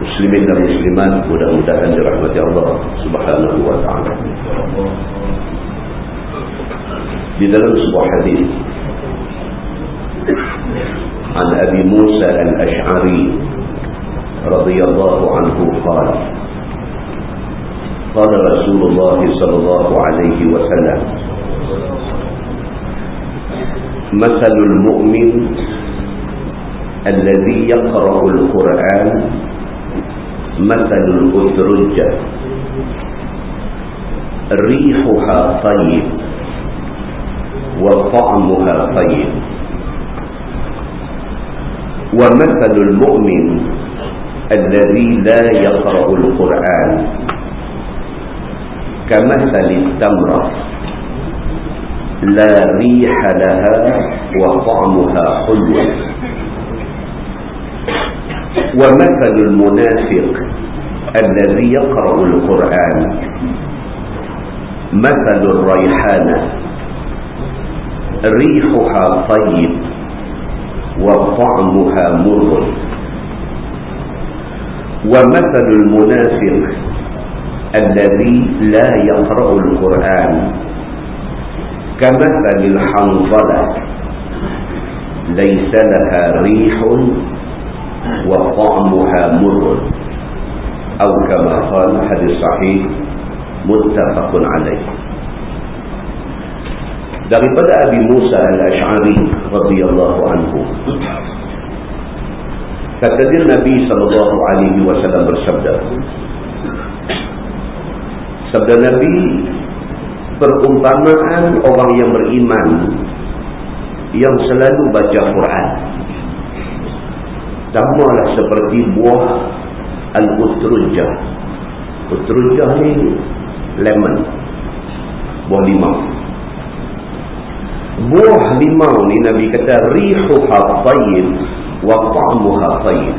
Muslimin dan muslimat mudah-mudahan dirahmati Allah Subhanahu wa taala. Di dalam sebuah hadis عن أبي موسى الأشعري رضي الله عنه قال قال رسول الله صلى الله عليه وسلم مثل المؤمن الذي يقرأ القرآن مثل الأترجة ريحها طيب وطعمها طيب. ومثل المؤمن الذي لا يقرأ القرآن كمثل التمرة. لا ريح لها وطعمها حلو. ومثل المنافق الذي يقرأ القرآن. مثل الريحانة ريحها طيب وطعمها مر. ومثل المنافق الذي لا يقرأ القرآن. كمثل الحنظلة. ليس لها ريح وطعمها مر أو كما قال حديث صحيح متفق عليه daripada Abi Musa al-Ash'ari radhiyallahu anhu kata dia Nabi sallallahu alaihi wasallam bersabda sabda Nabi perumpamaan orang yang beriman yang selalu baca Quran samalah seperti buah al-utrujah utrujah ni lemon. Buah limau. Buah limau ni Nabi kata rihuha tayyib wa ta'muha tayyib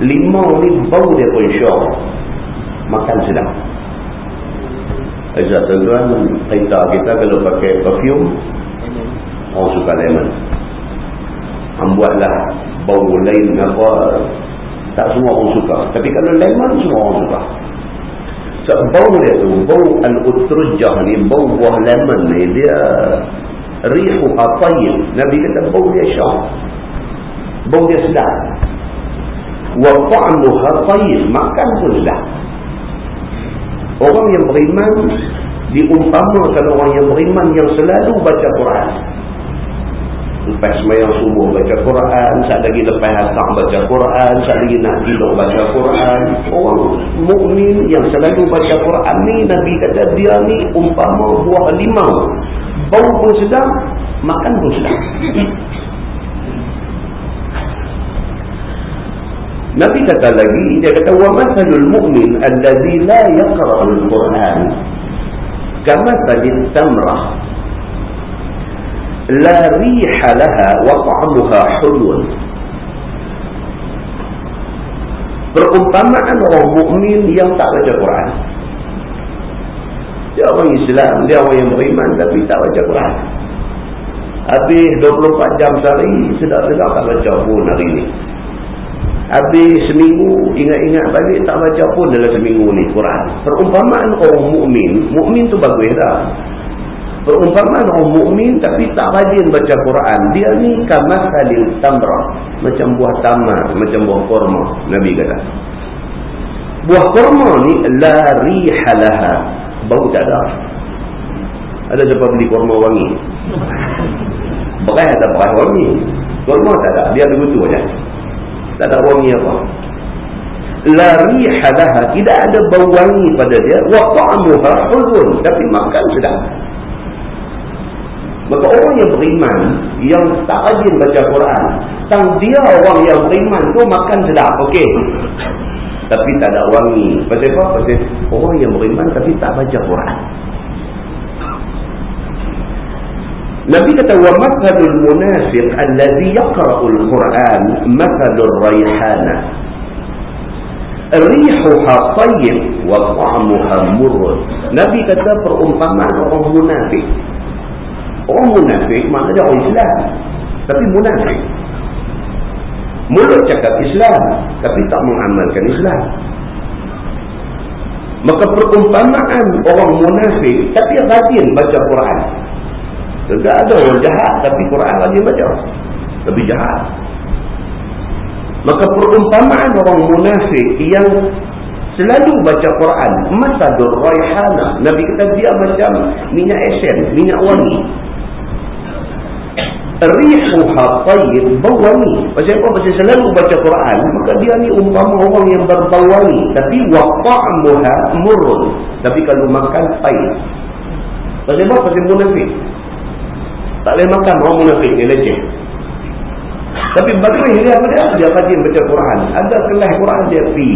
limau ni bau dia pun syok. Makan sedap. Ajak tuan-tuan kita kita kalau pakai perfume. Orang suka lemon. Buatlah bau lain apa tak semua orang suka. Tapi kalau lemon semua orang suka? So, bau dia tu bau al-utrujah ni bau buah lemon ni dia rihu atayin. Nabi kata bau dia syah bau dia sedap. Wa ta'amuha tayin makan pun sedap. Orang yang beriman diumpamakan orang yang beriman yang selalu baca Quran lepas semayang subuh baca Quran saat lagi lepas asar baca Quran saat lagi nak tidur baca Quran. Orang mukmin yang selalu baca Quran ni Nabi kata dia ni umpama buah limau. Bau pun sedap makan pun sedap. Nabi kata lagi dia kata wa mathalul mu'min allazi la yaqra'ul Quran. Kama tamrah la riha laha wa ta'amuha hulun perumpamaan orang mukmin yang tak baca Quran. Dia orang Islam dia orang yang beriman tapi tak baca Quran. Habis 24 jam sehari sedap-sedap tak baca pun hari ni. Habis seminggu ingat-ingat balik tak baca pun dalam seminggu ni Quran. Perumpamaan orang mukmin mukmin tu bagus dah Perumpamaan orang mukmin tapi tak rajin baca Quran. Dia ni kamathalil tamrah, macam buah tamar, macam buah kurma, Nabi kata. Buah kurma ni la rihalaha, bau tak ada. Ada siapa beli kurma wangi? Berai ada berai wangi. Kurma tak ada, dia begitu aja. Tak ada wangi apa. la rihalaha tidak ada bau wangi pada dia wa ta'amuha hulun tapi makan sedap maka orang yang beriman yang tak rajin baca Quran tang dia orang yang beriman tu makan sedap okey. Tapi tak ada wangi pasal apa? Pasal orang yang beriman tapi tak baca Quran. Nabi kata wa mathalul munafiq allazi yaqra'ul Quran mathalur rayhana. Rihuha tayyib wa ta'amuha murr Nabi kata perumpamaan orang munafik orang munafik maknanya orang Islam. Tapi munafik. Mulut cakap Islam tapi tak mengamalkan Islam. Maka perumpamaan orang munafik tapi rajin baca Quran. Tidak ada orang jahat tapi Quran rajin baca. Lebih jahat. Maka perumpamaan orang munafik yang selalu baca Quran. Masadur raihana. Nabi kata dia macam minyak esen minyak wangi rihuha tayyib bau wangi pasal apa? Pasal selalu baca Quran maka dia ni umpama orang yang berbau wangi tapi waqa'muha murrun tapi kalau makan pahit. Pasal apa? Pasal munafik. Tak boleh makan orang munafik dia leceh. Tapi bagaimana dia dia rajin baca Quran. Ada kelas Quran dia pi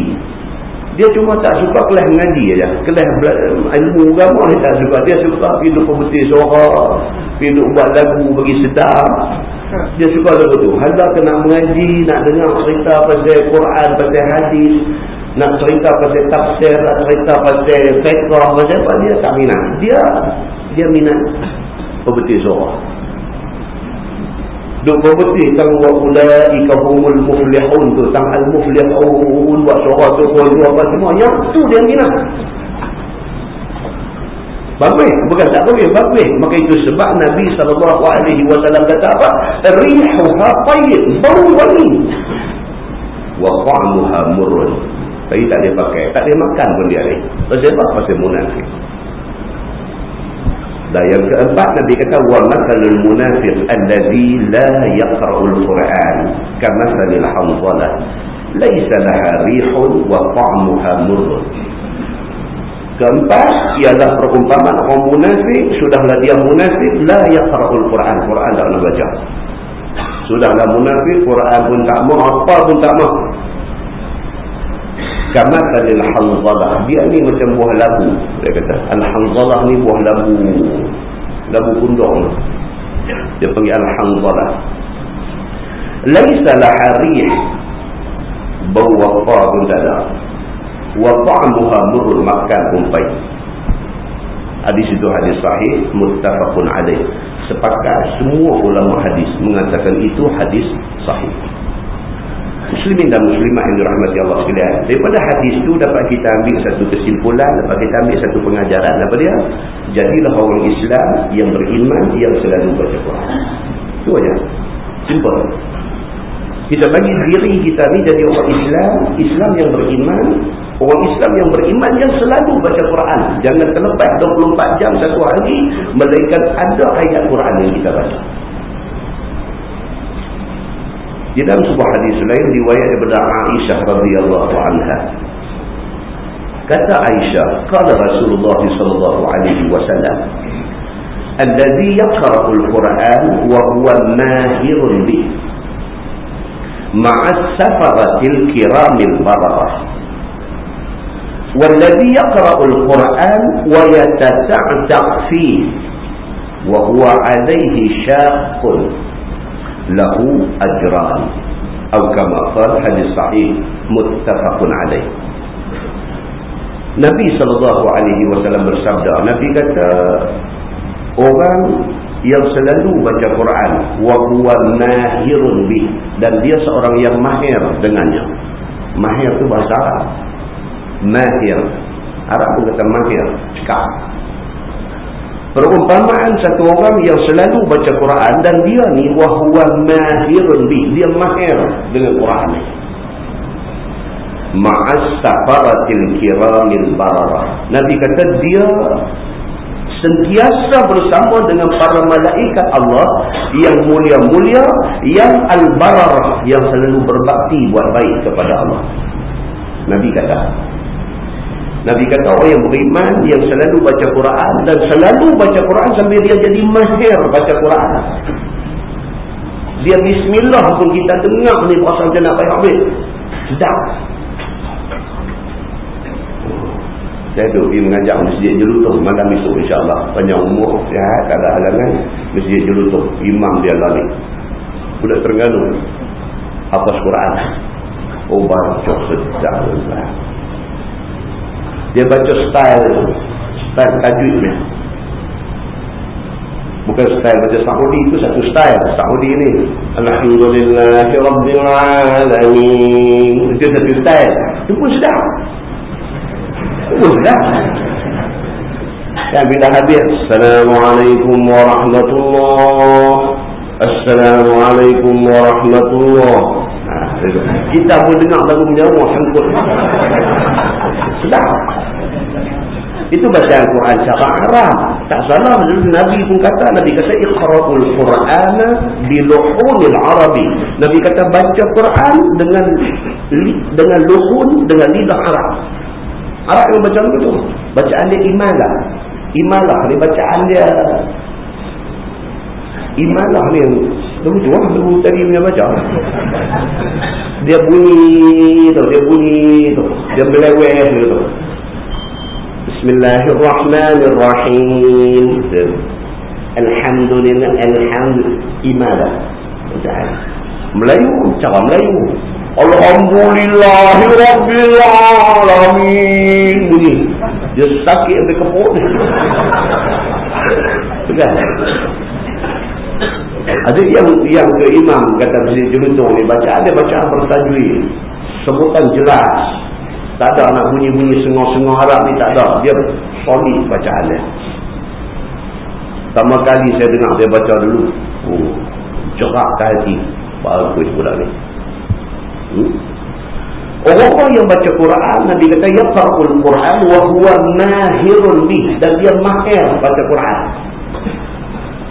dia cuma tak suka kelas mengaji aja. Kelas ilmu agama dia tak suka. Dia suka pergi duduk pemutih suara. Pergi duduk buat lagu bagi sedar. Dia suka lagu tu. Hala kena mengaji. Nak dengar cerita pasal Quran, pasal hadis. Nak cerita pasal tafsir. Nak cerita pasal fiqah. Pasal apa dia tak minat. Dia dia minat pemutih suara. Duk berbetih tang wa ulaika humul muflihun tu tang al muflihun buat suara tu pun apa semua yang tu dia minat. Bagus, bukan tak bagus, bagus. Maka itu sebab Nabi SAW kata apa? Rihuha tayyib, bau wangi. Wa qa'muha murun. Tapi tak dia pakai, tak dia makan pun dia ni. Sebab pasal munafik. Dan yang keempat Nabi kata wa masalul munafiq allazi la yaqra'ul Quran kama salil hanzalah laisa laha rihun wa ta'muha murr. Keempat ialah perumpamaan orang munafik sudahlah dia munafik la yaqra'ul Quran Quran tak nak baca. Sudahlah munafik Quran pun tak mau apa pun tak mau kama tadil hanzalah dia ni macam buah labu dia kata. Al hanzalah ni buah labu. Labu kundung dia panggil al hanzalah laisa laharih bau wafa pun tak ada. Wa ta'amuha murul makan pun baik. Hadis itu hadis sahih muttafaqun alaih. Sepakat semua ulama hadis mengatakan itu hadis sahih muslimin dan muslimat yang dirahmati Allah sekalian. Daripada hadis itu dapat kita ambil satu kesimpulan, dapat kita ambil satu pengajaran apa dia? Jadilah orang Islam yang beriman yang selalu Quran. Itu aja. Simple. Kita bagi diri kita ni jadi orang Islam, Islam yang beriman, orang Islam yang beriman yang selalu baca Quran. Jangan terlepas 24 jam satu hari melainkan ada ayat Quran yang kita baca. Di dalam sebuah hadis lain riwayat daripada Aisyah radhiyallahu anha. Kata Aisyah, kata Rasulullah sallallahu alaihi wasallam, "Alladhi yaqra'u al-Qur'an wa huwa mahirun bi ma'a safarati al-kiram al-bararah." والذي يقرأ القرآن ويتتعتق فيه وهو عليه شاق lahu ajran. Atau kama qala hadis sahih muttafaqun alaih. Nabi sallallahu alaihi wasallam bersabda Nabi kata orang yang selalu baca Quran wa huwa mahirun bi dan dia seorang yang mahir dengannya. Mahir tu bahasa Arab. Mahir. Arab pun kata mahir cakap Perumpamaan satu orang yang selalu baca Quran dan dia ni wahwa mahirun bi. Dia mahir dengan Quran ni. Ma'as safaratil kiramil bararah. Nabi kata dia sentiasa bersama dengan para malaikat Allah yang mulia-mulia yang al-bararah yang selalu berbakti buat baik kepada Allah. Nabi kata. Nabi kata orang yang beriman yang selalu baca Quran dan selalu baca Quran sambil dia jadi mahir baca Quran. Dia bismillah pun kita dengar ni perasaan macam nak payah habis. Sedap. Saya tu pergi mengajar masjid Jelutung malam esok insyaAllah. Panjang umur, sihat, tak ada halangan. Masjid Jelutung. Imam dia lari. Budak Terengganu. Hafaz Quran. Oh baca sedap. Dia baca style. Style tajwidnya. Bukan style baca Saudi itu satu style. Saudi ini. Alhamdulillahirrabbilalamin. Itu satu style. Itu pun sedap. Sudah. Dan bila habis. Assalamualaikum warahmatullahi Assalamualaikum warahmatullahi Kita pun dengar lagu menyawa sangkut. Sudah. Itu baca Al-Quran secara Arab. Tak salah. Nabi pun kata. Nabi kata. Iqra'ul Quran biluhunil Arabi. Nabi kata baca Quran dengan dengan luhun, dengan lidah Arab. Arab yang baca tu. Bacaan dia imalah. Imalah ni bacaan dia. Imalah ni. Lagu tu lah. Lagu tadi punya baca. Dia bunyi tu. Dia bunyi tu. Dia beleweh tu. Bismillahirrahmanirrahim. Alhamdulillah. Alhamdulillah. Imalah. Melayu. Cara Melayu. Alhamdulillahirrabbilalamin bunyi dia sakit sampai kepuk kan ada yang yang ke imam kata Masjid Jelutong ni baca ada bacaan bertajwid sebutan jelas tak ada nak bunyi-bunyi sengah-sengah harap ni tak ada dia solid bacaan dia pertama kali saya dengar dia baca dulu oh, cerak ke hati bagus pula ni Hmm? Orang-orang yang baca Quran, Nabi kata, Yaqa'ul Quran wa huwa mahirun bih. Dan dia mahir baca Quran.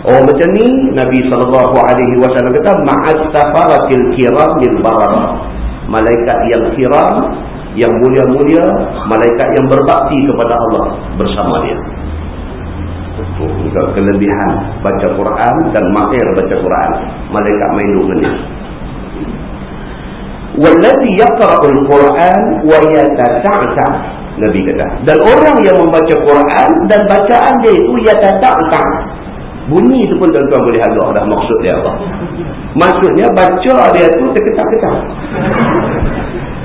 Oh macam ni, Nabi SAW kata, Ma'astafaratil kiramil barara. Malaikat yang kiram, yang mulia-mulia, malaikat yang berbakti kepada Allah bersama dia. Untuk kelebihan baca Quran dan mahir baca Quran. Malaikat main dua menit wallazi yaqra'ul Quran wa yatata'ta Nabi kata dan orang yang membaca Quran dan bacaan dia itu yatata'ta bunyi itu pun tuan-tuan boleh agak dah maksud dia apa maksudnya baca dia tu terketak-ketak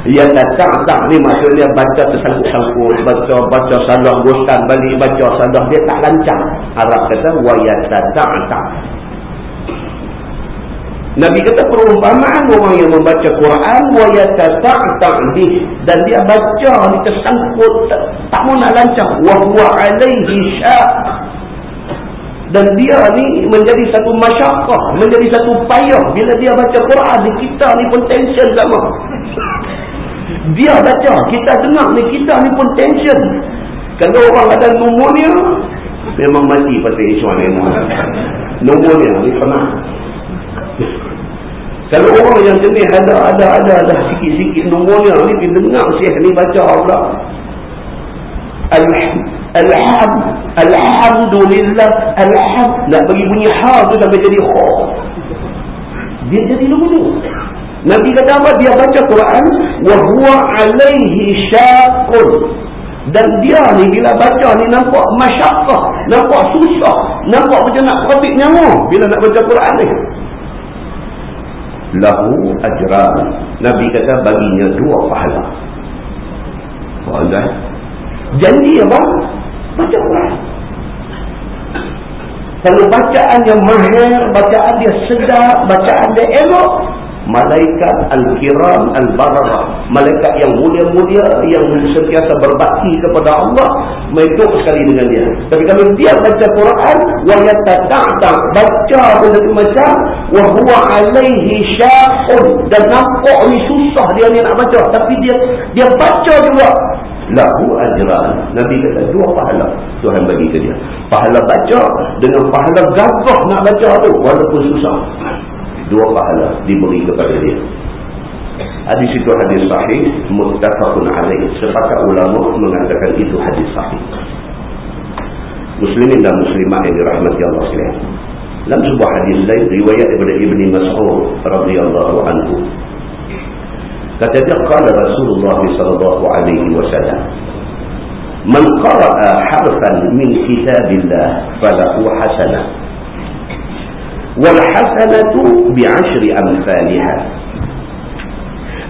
yatata'ta ni maksudnya baca tersangkut-sangkut baca baca salah bosan balik baca salah dia tak lancar. Arab kata wa yatata'ta Nabi kata perumpamaan orang yang membaca Quran wa yatata'ta'dih dan dia baca ni tersangkut tak, tak mau nak lancar. Wa huwa alaihi syaq dan dia ni menjadi satu masyarakat menjadi satu payah. Bila dia baca Quran ni kita ni pun tension sama dia baca kita dengar ni kita ni pun tension. Kalau orang ada pneumonia memang mati pasal isu ni pneumonia ni pernah. Kalau orang yang jenis ada ada ada ada sikit-sikit pneumonia ni pergi dengar syekh ni baca pula. Alham Alhamdulillah Alham Nak bagi bunyi ha tu sampai jadi kha. Dia jadi lugu. Nabi kata apa? Dia baca Quran. Wahuwa alaihi syakul Dan dia ni bila baca ni nampak masyarakat Nampak susah Nampak macam nak profit nyawa Bila nak baca Quran ni. Lahu ajran nabi kata baginya dua pahala. Pahala janji apa baca Quran kalau bacaan yang mahir bacaan dia sedap bacaan dia elok malaikat al-kiram al-barara malaikat yang mulia-mulia yang sentiasa berbakti kepada Allah menduk sekali dengan dia. Tapi kalau dia baca Quran yatata'ta baca benda tu macam huwa alaihi sya'un. Dan nampak ni susah dia ni nak baca. Tapi dia dia baca juga lahu ajran Nabi kata dua pahala Tuhan bagi ke dia pahala baca dengan pahala gagah nak baca tu walaupun susah dua pahala diberi kepada dia Hadis itu hadis sahih, muttafaqun alaih. Sepakat ulama mengatakan itu hadis sahih. Muslimin dan muslimah yang dirahmati Allah sekalian. Dalam sebuah hadis lain riwayat daripada Ibni Mas'ud radhiyallahu anhu. Kata dia qala Rasulullah sallallahu alaihi wasallam Man qara'a harfan min kitabillah falahu hasanah wal hasanatu bi'ashri amsalha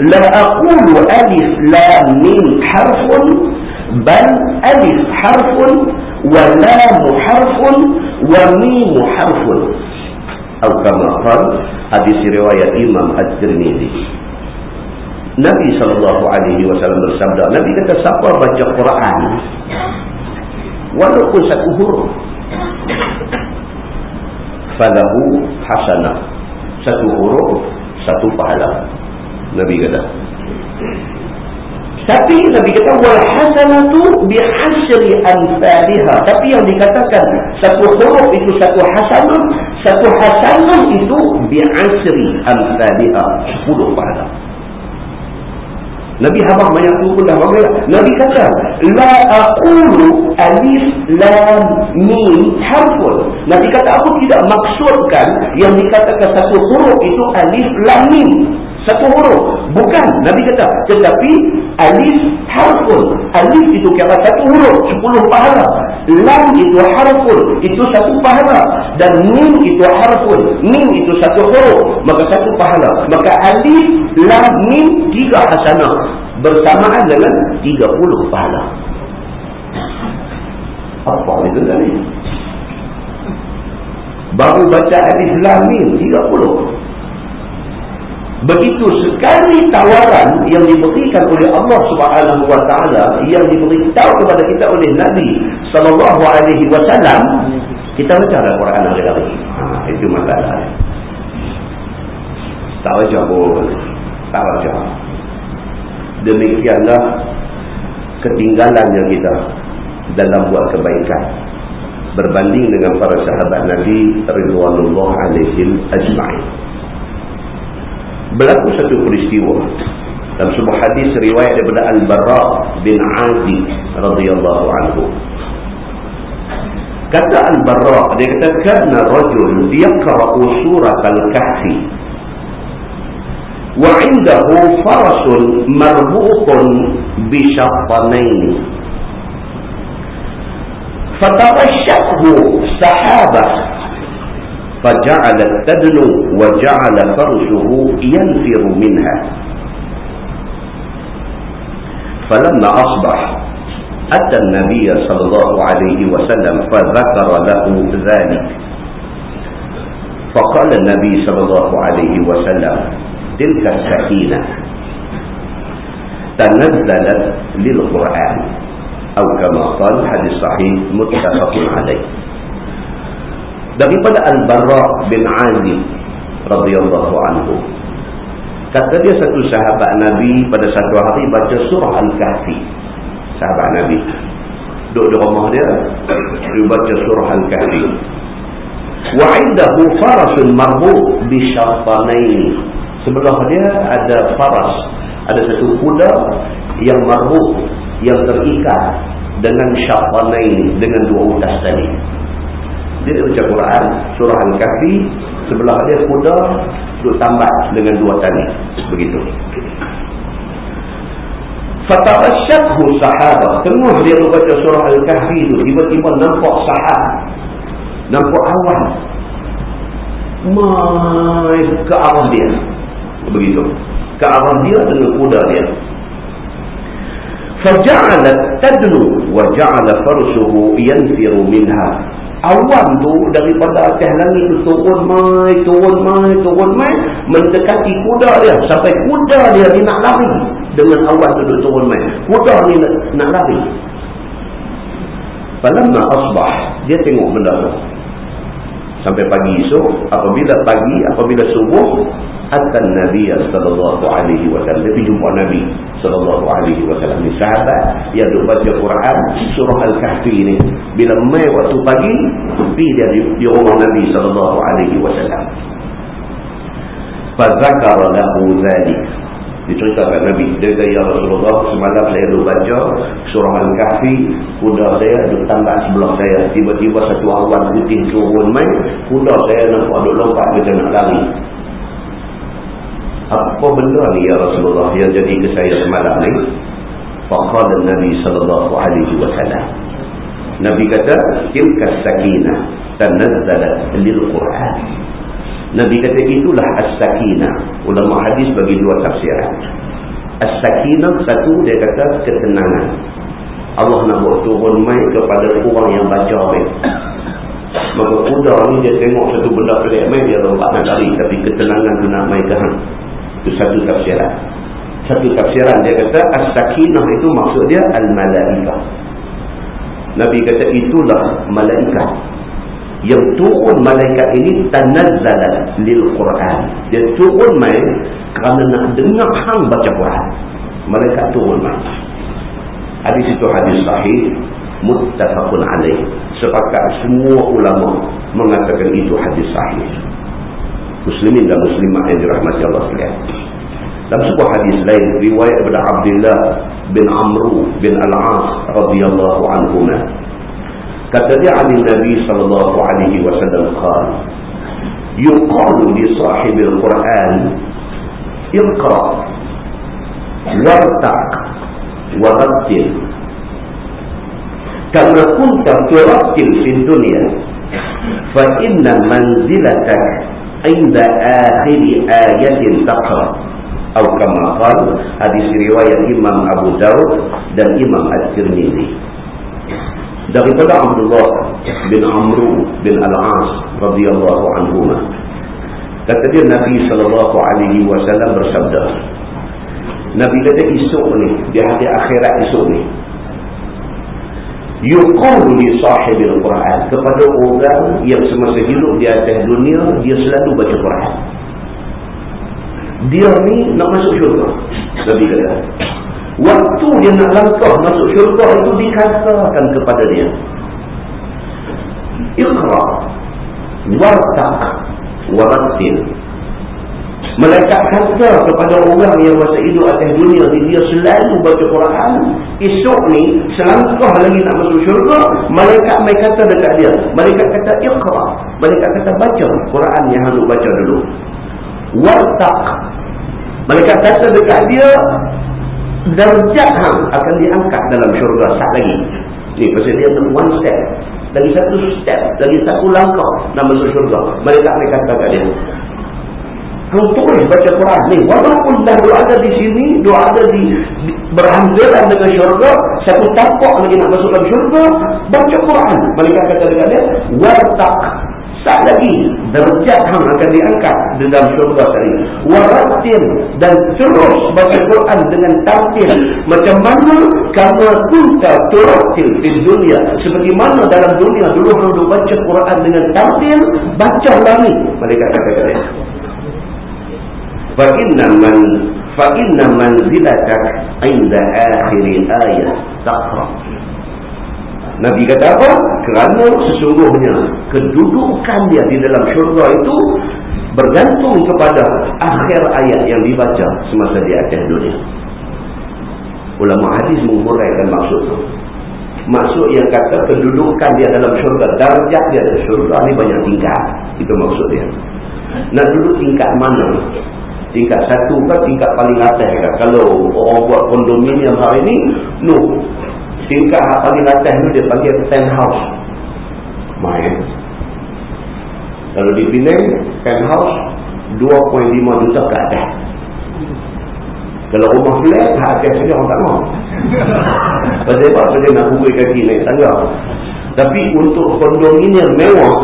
La aqulu alif lam mim harfun bal alif harfun wa lam harfun wa mim harfun atau kama qala hadis riwayat Imam At-Tirmizi Nabi SAW bersabda, Nabi kata siapa baca Quran, walaupun satu huruf, falahu hasanah. Satu huruf, satu pahala. Nabi kata. Tapi Nabi kata, wal hasanatu bihasri anfaliha. Tapi yang dikatakan, satu huruf itu satu hasanah, satu hasanah itu bihasri anfaliha. Sepuluh pahala. Nabi habaq banyak tu pun dah banyak. Nabi kata, La aqulu alif lam mim harfun. Nabi kata, aku tidak maksudkan yang dikatakan satu huruf itu alif lam mim satu huruf. Bukan. Nabi kata. Tetapi alif harfun. Alif itu kira satu huruf. Sepuluh pahala. Lam itu harfun. Itu satu pahala. Dan mim itu harfun. Mim itu satu huruf. Maka satu pahala. Maka alif, lam, mim, tiga hasanah. Bersamaan dengan tiga puluh pahala. Apa itu tadi? Baru baca alif, lam, mim, tiga puluh. Begitu sekali tawaran yang diberikan oleh Allah Subhanahu wa taala yang diberitahu kepada kita oleh Nabi sallallahu alaihi wasallam kita baca Al-Quran hari-hari. Ha, itu masalah. Tak baca pun. Tak baca. Demikianlah ketinggalannya kita dalam buat kebaikan. Berbanding dengan para sahabat Nabi Ridwanullah alaihim ajma'in berlaku satu peristiwa dalam sebuah hadis riwayat daripada Al-Bara bin Azib radhiyallahu anhu kata Al-Bara dia kata kana rajul yaqra'u surat al-kahfi wa 'indahu farasun marbutun bi syattanain fatabashshahu sahabah فجعلت تدنو وجعل فرشه ينفر منها. فلما أصبح أتى النبي صلى الله عليه وسلم فذكر له ذلك. فقال النبي صلى الله عليه وسلم تلك السكينة تنزلت للقرآن. أو كما قال حديث صحيح متفق عليه. Daripada Al-Barra bin Azib radhiyallahu anhu. Kata dia satu sahabat Nabi pada satu hari baca surah Al-Kahfi. Sahabat Nabi. Duduk di rumah dia dia baca surah Al-Kahfi. Wa indahu farasun marbut bi syartanain sebelah dia ada faras ada satu kuda yang marbut yang terikat dengan syartanain dengan dua utas tadi dia baca Quran surah Al-Kahfi sebelah dia kuda duduk tambat dengan dua tali. Begitu. Fatarasyathu sahabah tengah dia baca surah Al-Kahfi itu tiba-tiba nampak sahab. Nampak awan mai ke arah dia. Begitu. Ke arah dia dengan kuda dia. Tadnu wa ja'ala farsuhu yanfiru minha awan tu daripada atas langit tu turun mai, turun mai, turun mai mendekati kuda dia. Sampai kuda dia ni nak lari. Dengan awan tu turun mai. Kuda ni nak, nak lari. Falamma asbah dia tengok benda tu. Sampai pagi esok apabila pagi apabila subuh akan Nabi sallallahu alaihi wasallam. Dia jumpa Nabi sallallahu alaihi wasallam. Ni sahabat yang duk baca Quran surah al-kahfi ni. Bila mai waktu pagi pergi dia di, di rumah Nabi sallallahu alaihi wasallam. Fa zakara lahu zalik. Diceritakan Nabi dia kata ya Rasulullah semalam saya duduk baca surah Al-Kahfi kuda saya duduk tambak sebelah saya. Tiba-tiba satu awan putih turun main kuda saya nampak duduk lompat macam nak lari apa benda ni ya Rasulullah yang jadi ke saya semalam ni faqala Nabi sallallahu alaihi wasallam Nabi kata tilka sakinah tanazzalat lil Quran Nabi kata itulah as-sakinah. Ulama hadis bagi dua tafsiran. As-sakinah satu dia kata ketenangan. Allah nak buat turun mai kepada orang yang baca baik. Maka kuda ni dia tengok satu benda pelik mai dia lompat nak lari tapi ketenangan tu nak mai ke hang. Itu satu tafsiran. Satu tafsiran dia kata as-sakinah itu maksud dia al-malaikah. Nabi kata itulah malaikat yang turun malaikat ini tanazzalat lil Quran. Dia turun mai kerana nak dengar hang baca Quran. Malaikat turun mai. Hadis itu hadis sahih muttafaqun alaih. Sepakat semua ulama mengatakan itu hadis sahih. Muslimin dan muslimah yang dirahmati Allah sekalian. Dalam sebuah hadis lain riwayat daripada Abdullah bin Amru bin Al-As radhiyallahu anhu kata dia Ali Nabi sallallahu alaihi wasallam qal yuqalu li sahibil Quran iqra wartaq warattil kama kunta turattil fi dunya fa inna manzilatak inda akhir ayatin taqra atau kama qal hadis riwayat Imam Abu Daud dan Imam At-Tirmizi daripada Abdullah bin Amru bin Al-As radhiyallahu anhu kata dia Nabi sallallahu alaihi wasallam bersabda Nabi kata esok ni di hari akhirat esok ni yuqalu li sahibil Quran kepada orang yang semasa hidup di atas dunia dia selalu baca Quran dia ni nak masuk syurga Nabi kata Waktu dia nak langkah masuk syurga itu dikatakan kepada dia. Iqra. Wartaq. Warattil. Malaikat kata kepada orang yang masa hidup atas dunia ni dia selalu baca Quran. Esok ni selangkah lagi nak masuk syurga. Malaikat mai kata dekat dia. Malaikat kata iqra. Malaikat kata baca Quran yang harus baca dulu. Wartaq. Malaikat kata dekat dia darjat hang akan diangkat dalam syurga sat lagi. Ni pasal dia tu one step. Lagi satu step, lagi satu langkah nak masuk syurga. Mereka akan kata kat dia. Kau terus baca Quran ni. Walaupun dah ada di sini, dia ada di, di berhampiran dengan syurga, satu tapak lagi nak masuk dalam syurga, baca Quran. Mereka kata dekat dia, wartak tak lagi derajat hang akan diangkat di dalam syurga tadi. Waratin dan terus baca Quran dengan tampil macam mana kamu kunta turatil di dunia seperti mana dalam dunia dulu hang baca Quran dengan tampil baca lagi mereka kata kata fa inna man fa inna manzilatak inda akhir ayat taqra Nabi kata apa? Kerana sesungguhnya kedudukan dia di dalam syurga itu bergantung kepada akhir ayat yang dibaca semasa di atas dunia. Ulama hadis menghuraikan maksud itu. Maksud yang kata kedudukan dia dalam syurga, darjah dia dalam syurga ni banyak tingkat. Itu maksud dia. Nak duduk tingkat mana? Tingkat satu ke tingkat paling atas ke? Kalau orang buat kondominium hari ini, no. Tingkat paling atas tu dia panggil penthouse. Main kalau di Penang penthouse 2.5 juta ke atas. Kalau rumah flat hak atas saja orang tak mahu. Pasal dia nak hubungi kaki naik tangga. Tapi untuk kondominium mewah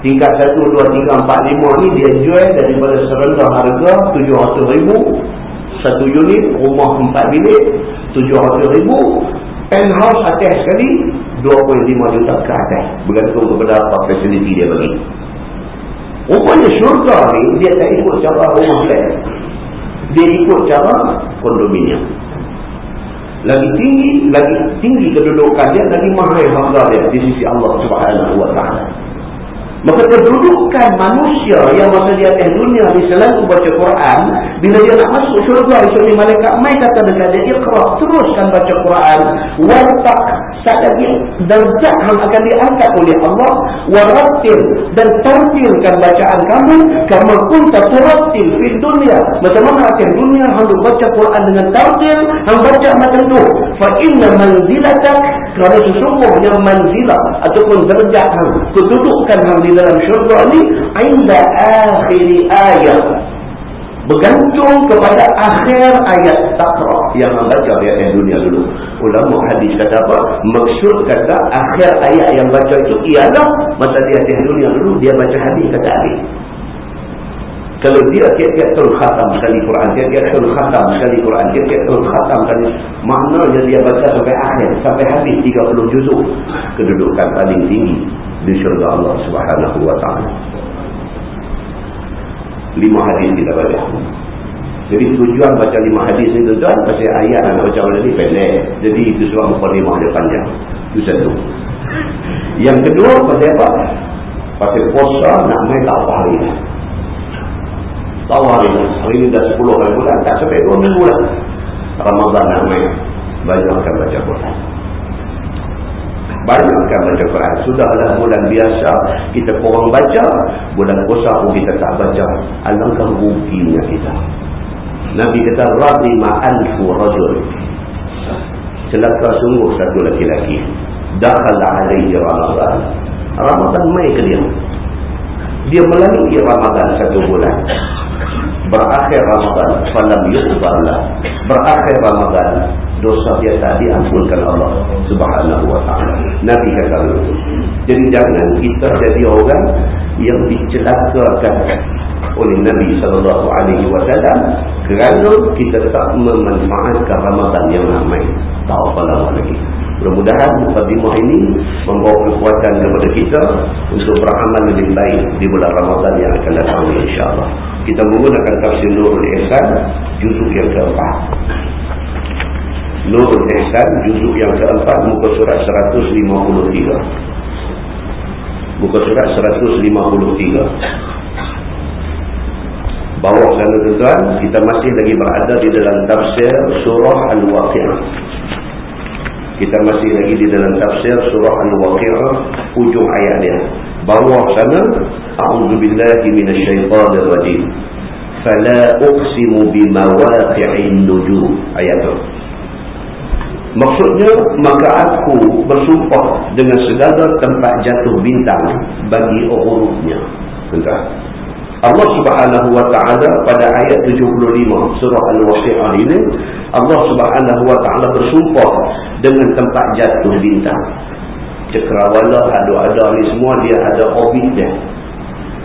tingkat 1, 2, 3, 4, 5 ni dia jual daripada serendah harga 700 ribu. Satu unit rumah 4 bilik 700 ribu. Penthouse atas sekali 2.5 juta ke atas. Bergantung kepada apa facility dia bagi. Rupanya syurga ni dia tak ikut cara rumah flat. Dia ikut cara kondominium. Lagi tinggi lagi tinggi kedudukan dia lagi mahal harga dia di sisi Allah subhanahu wa ta'ala Maka kedudukan manusia yang masa di atas dunia ni selalu baca Quran. Bila dia nak masuk syurga, Ismi Malaikat mai kata dekat dia, Iqra, teruskan baca Quran. Wartak, saat lagi darjah yang akan diangkat oleh Allah. Warattil, dan tartilkan bacaan kamu. Kamu pun tak turattil di dunia. Macam mana akan dunia, yang baca Quran dengan tartil, yang baca macam tu. Fa'inna manzilatak, kerana sesungguhnya manzilah, ataupun darjah yang kedudukan di dalam syurga ni inda akhiri ayat. Bergantung kepada akhir ayat takra yang membaca di atas dunia dulu. Ulama hadis kata apa? Maksud kata akhir ayat yang baca itu ialah masa di dunia dulu dia baca hadis kata hadis kalau dia tiap-tiap tahun khatam sekali Quran, tiap-tiap tahun khatam sekali Quran, tiap-tiap tahun khatam sekali, maknanya dia baca sampai akhir, sampai habis 30 juzuk. Kedudukan paling tinggi di syurga Allah subhanahu wa ta'ala. Lima hadis kita baca. Jadi tujuan baca lima hadis ni tujuan pasal ayat yang baca oleh ni pendek. Jadi itu sebab muka lima dia panjang. Itu satu. Yang kedua pasal apa? Pasal puasa nak main tak apa hari lah. Tahu hari ni. Hari ni dah 10 hari bulan. Tak sampai 2 minggu lah. Ramadhan nak main. Banyak akan baca Quran. Banyak akan baca Quran. Sudahlah bulan biasa. Kita kurang baca. Bulan puasa pun kita tak baca. Alangkah ruginya kita. Nabi kata, Radima anfu rajul. Celaka sungguh satu laki-laki. Dakhala alaihi Ramadhan. Ramadhan mai ke dia. Dia melalui Ramadhan satu bulan berakhir Ramadan falam yuqballah berakhir Ramadan dosa dia tak diampunkan Allah Subhanahu wa taala. Nabi kata jadi jangan kita jadi orang yang dicelakakan oleh Nabi sallallahu alaihi wasallam kerana kita tak memanfaatkan Ramadan yang ramai tak apa lagi Mudah-mudahan mukadimah ini membawa kekuatan kepada kita untuk beramal lebih baik di bulan Ramadan yang akan datang insyaAllah. Kita menggunakan tafsir Nurul Ihsan juzuk yang keempat. Nurul Ihsan juzuk yang keempat muka surat 153. Muka surat 153. Bawah sana tuan kita masih lagi berada di dalam tafsir surah Al-Waqi'ah. Kita masih lagi di dalam tafsir surah Al-Waqi'ah ujung ayat dia. Bawah sana a'udzubillahi minasyaitonir rajim fala uqsimu bimawaqi'in nujum. Ayat tu maksudnya maka aku bersumpah dengan segala tempat jatuh bintang bagi urutnya entah Allah Subhanahu wa taala pada ayat 75 surah Al-Waqi'ah ini Allah Subhanahu wa taala bersumpah dengan tempat jatuh bintang. Cakrawala ada-ada ni semua dia ada orbit dia.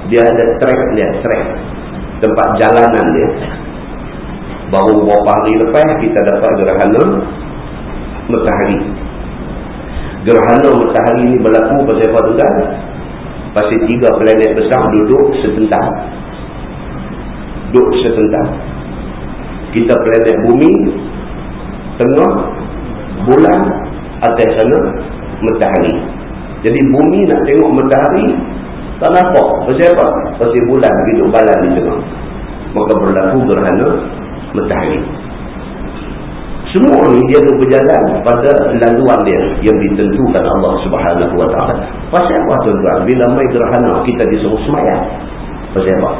Dia ada track dia, track. Tempat jalanan dia. Baru beberapa hari lepas kita dapat gerhana matahari. Gerhana matahari ni berlaku pasal apa tu kan? Pasal tiga planet besar duduk setentang. Duduk setentang. Kita planet bumi tengah bulan atas sana matahari. Jadi bumi nak tengok matahari tak nampak. Pasal apa? Pasal bulan hidup balan di tengah. Maka berlaku gerhana matahari. Semua ni dia tu berjalan pada laluan dia yang ditentukan Allah Subhanahu Wa Taala. Pasal apa tuan-tuan? Bila mai gerhana kita disuruh semayang. Pasal apa?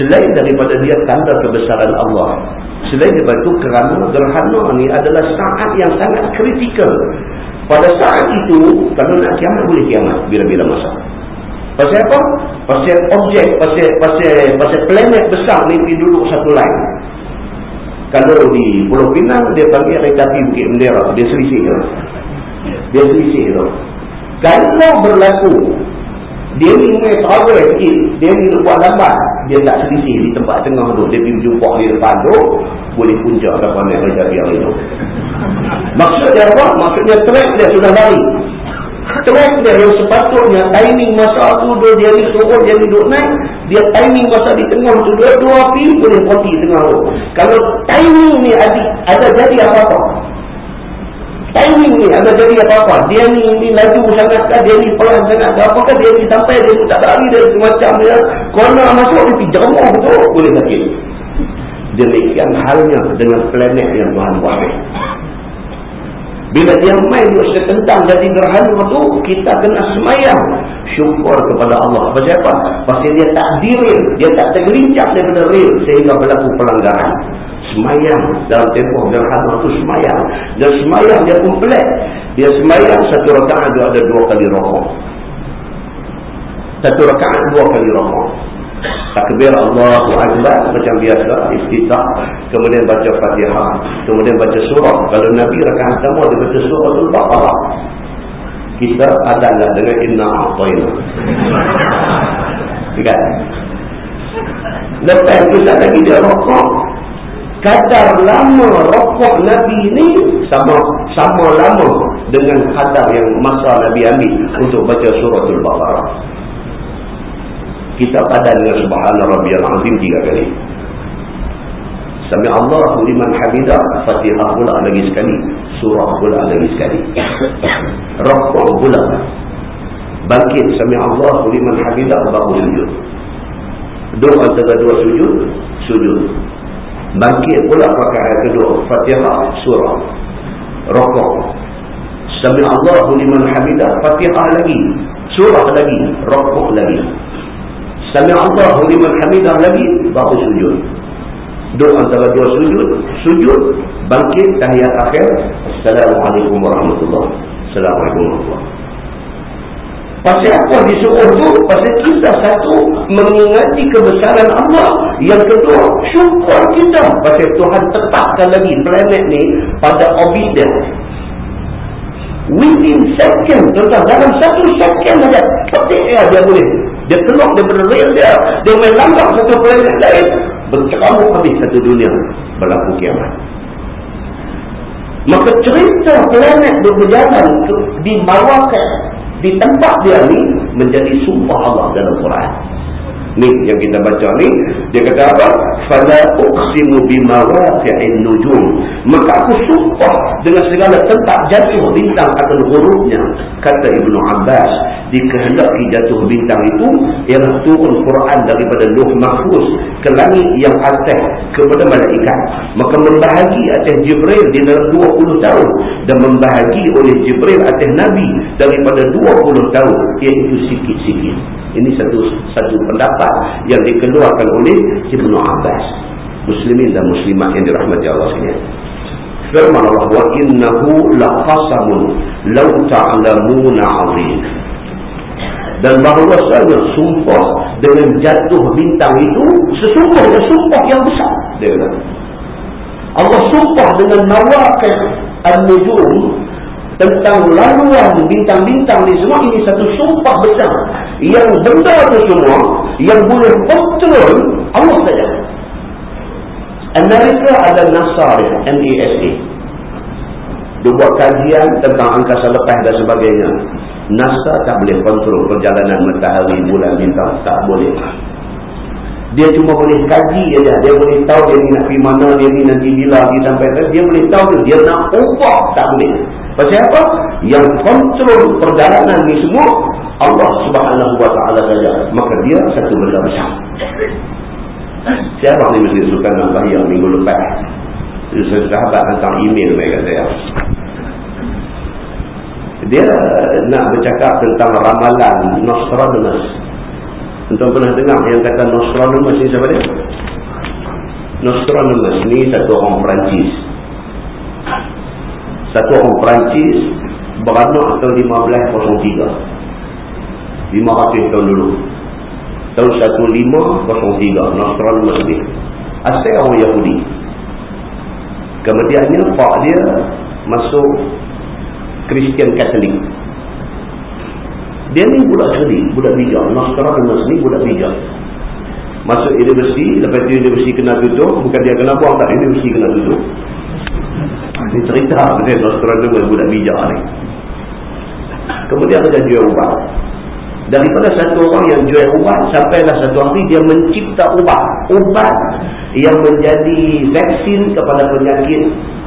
Selain daripada dia tanda kebesaran Allah. Selain daripada itu kerana gerhana ni adalah saat yang sangat kritikal. Pada saat itu, kalau nak kiamat boleh kiamat bila-bila masa. Pasal apa? Pasal objek, pasal, pasal, pasal planet besar ni pergi duduk satu lain. Kalau di Pulau Pinang, dia panggil kereta api Bukit Bendera. Dia selisih. Dia selisih tu. Kalau berlaku dia ni punya travel sikit. Dia ni buat lambat. Dia tak selisih di tempat tengah tu. Dia pergi jumpa di depan tu. Boleh puncak dapat naik kerja biar itu. Maksudnya apa? Maksudnya track dia sudah lari. Dia yang sepatutnya timing masa tu dia, ni turun, ni duduk naik. Dia timing masa di tengah tu. Dua-dua api boleh berhenti tengah tu. Kalau timing ni ada, ada jadi apa-apa. timing ni ada jadi apa-apa. Dia ni ni laju sangat kah, dia ni pelan sangat kah, apakah dia ni sampai dia tak lari dia semacam dia. Corona masuk dia pergi jemuh tu, boleh sakit. Demikian halnya dengan planet yang Tuhan buat Bila dia main dia setentang jadi gerhana tu, kita kena semayang. Syukur kepada Allah. Pasal apa? Pasal dia tak diril, dia tak tergelincap daripada real sehingga berlaku pelanggaran semayang dalam tempoh gerhana tu semayang dan semayang dia pelik dia semayang satu rakaat dia ada dua kali rokok satu rakaat dua kali rokok takbir Allahu Akbar macam biasa istitah kemudian baca fatihah kemudian baca surah. Kalau Nabi rakaat pertama dia baca surah Al-Baqarah kita adalah dengan inna a'tayna. Kan lepas tu tak lagi dia rokok. Kadar lama rokok Nabi ni sama sama lama dengan kadar yang masa Nabi ambil untuk baca suratul Baqarah. Kita padan dengan subhana rabbiyal azim tiga kali. Sami Allahu liman hamidah, Fatihah pula lagi sekali, surah pula lagi sekali. Rokok pula. Bangkit sami Allahu liman hamidah baru sujud. Doa antara dua sujud, sujud. Bangkit pula pakai kedua. Fatihah surah. Rokok. Sami Allahu liman hamidah. Fatihah lagi. Surah lagi. Rokok lagi. Sami Allahu liman hamidah lagi. Baru sujud. Doa antara dua sujud. Sujud. Bangkit tahiyat akhir. Assalamualaikum warahmatullahi warahmatullahi Pasal apa disuruh tu? Pasal kita satu mengingati kebesaran Allah. Yang kedua, syukur kita. Pasal Tuhan tetapkan lagi planet ni pada orbit dia. Within second, tuan dalam satu second saja, ketik dia, dia boleh. Dia keluar daripada real dia. Dia main langkah satu planet lain. Berceramuk habis satu dunia. Berlaku kiamat. Maka cerita planet berjalan dibawakan di tempat dia ni menjadi sumpah Allah dalam Quran. Ni yang kita baca ni, dia kata apa? Fala uqsimu bimawaqi'in nujum. Maka aku sumpah dengan segala tempat jatuh bintang atau hurufnya, kata Ibnu Abbas, dikehendaki jatuh bintang itu ialah turun Quran daripada Luh Mahfuz ke langit yang atas kepada malaikat. Maka membahagi atas Jibril di dalam 20 tahun dan membahagi oleh Jibril atas Nabi daripada 20 tahun iaitu sikit-sikit. Ini satu satu pendapat yang dikeluarkan oleh Ibnu Abbas. Muslimin dan muslimat yang dirahmati Allah sekalian. Firman Allah wa innahu laqasamun law ta'lamuna 'azim. Dan bahawasanya sumpah dengan jatuh bintang itu sesungguhnya sumpah yang besar. Dia kata. Allah sumpah dengan nawaqih an-nujum tentang laluan bintang-bintang ni semua ini satu sumpah besar. Yang benda itu semua yang boleh kontrol Allah saja. Amerika ada NASA NASA dia buat kajian tentang angkasa lepas dan sebagainya. NASA tak boleh kontrol perjalanan matahari bulan bintang tak boleh dia cuma boleh kaji aja dia boleh tahu dia ni nak pergi mana dia ni nanti bila dia sampai dia boleh tahu dia nak ubah tak boleh Pasal apa? Yang kontrol perjalanan ni semua Allah subhanahu wa ta'ala saja. Maka dia satu benda besar. Siapa ni mesti suka nak bayar minggu lepas? Sahabat hantar email mereka saya. Dia nak bercakap tentang ramalan Nostradamus. Tuan pernah dengar yang kata Nostradamus ni siapa dia? Nostradamus ni satu orang Perancis. Satu orang Perancis beranak tahun 1503 500 tahun dulu. Tahun 1503 Nostradamus ni asal orang Yahudi. Kemudiannya pak dia masuk Kristian Katolik dia ni budak cerdik budak bijak Nostradamus ni budak bijak masuk universiti lepas tu universiti kena tutup bukan dia kena buang tak universiti kena tutup ini cerita pasal Nostradamus budak bijak ni. Kemudian dia jual ubat. Daripada satu orang yang jual ubat, sampailah satu hari dia mencipta ubat. Ubat yang menjadi vaksin kepada penyakit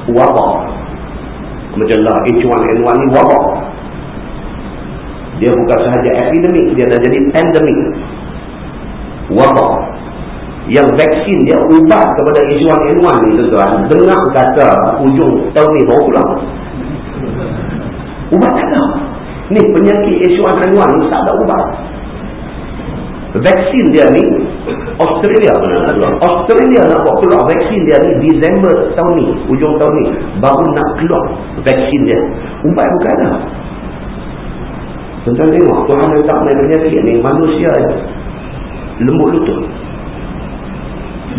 wabak. majalah H1N1 ni wabak dia bukan sahaja epidemik dia dah jadi pandemik. Wabak yang vaksin dia ubah kepada H1N1 ni tuan-tuan. Dengar kata ujung tahun ni baru pulang. Ubat tak ada. Ni penyakit H1N1 ni tak ada ubat. Vaksin dia ni Australia Australia nak buat keluar vaksin dia ni Disember tahun ni ujung tahun ni. Baru nak keluar vaksin dia. Ubat bukan ada Tuan-tuan tengok Tuhan letak main penyakit ni manusia lembut lutut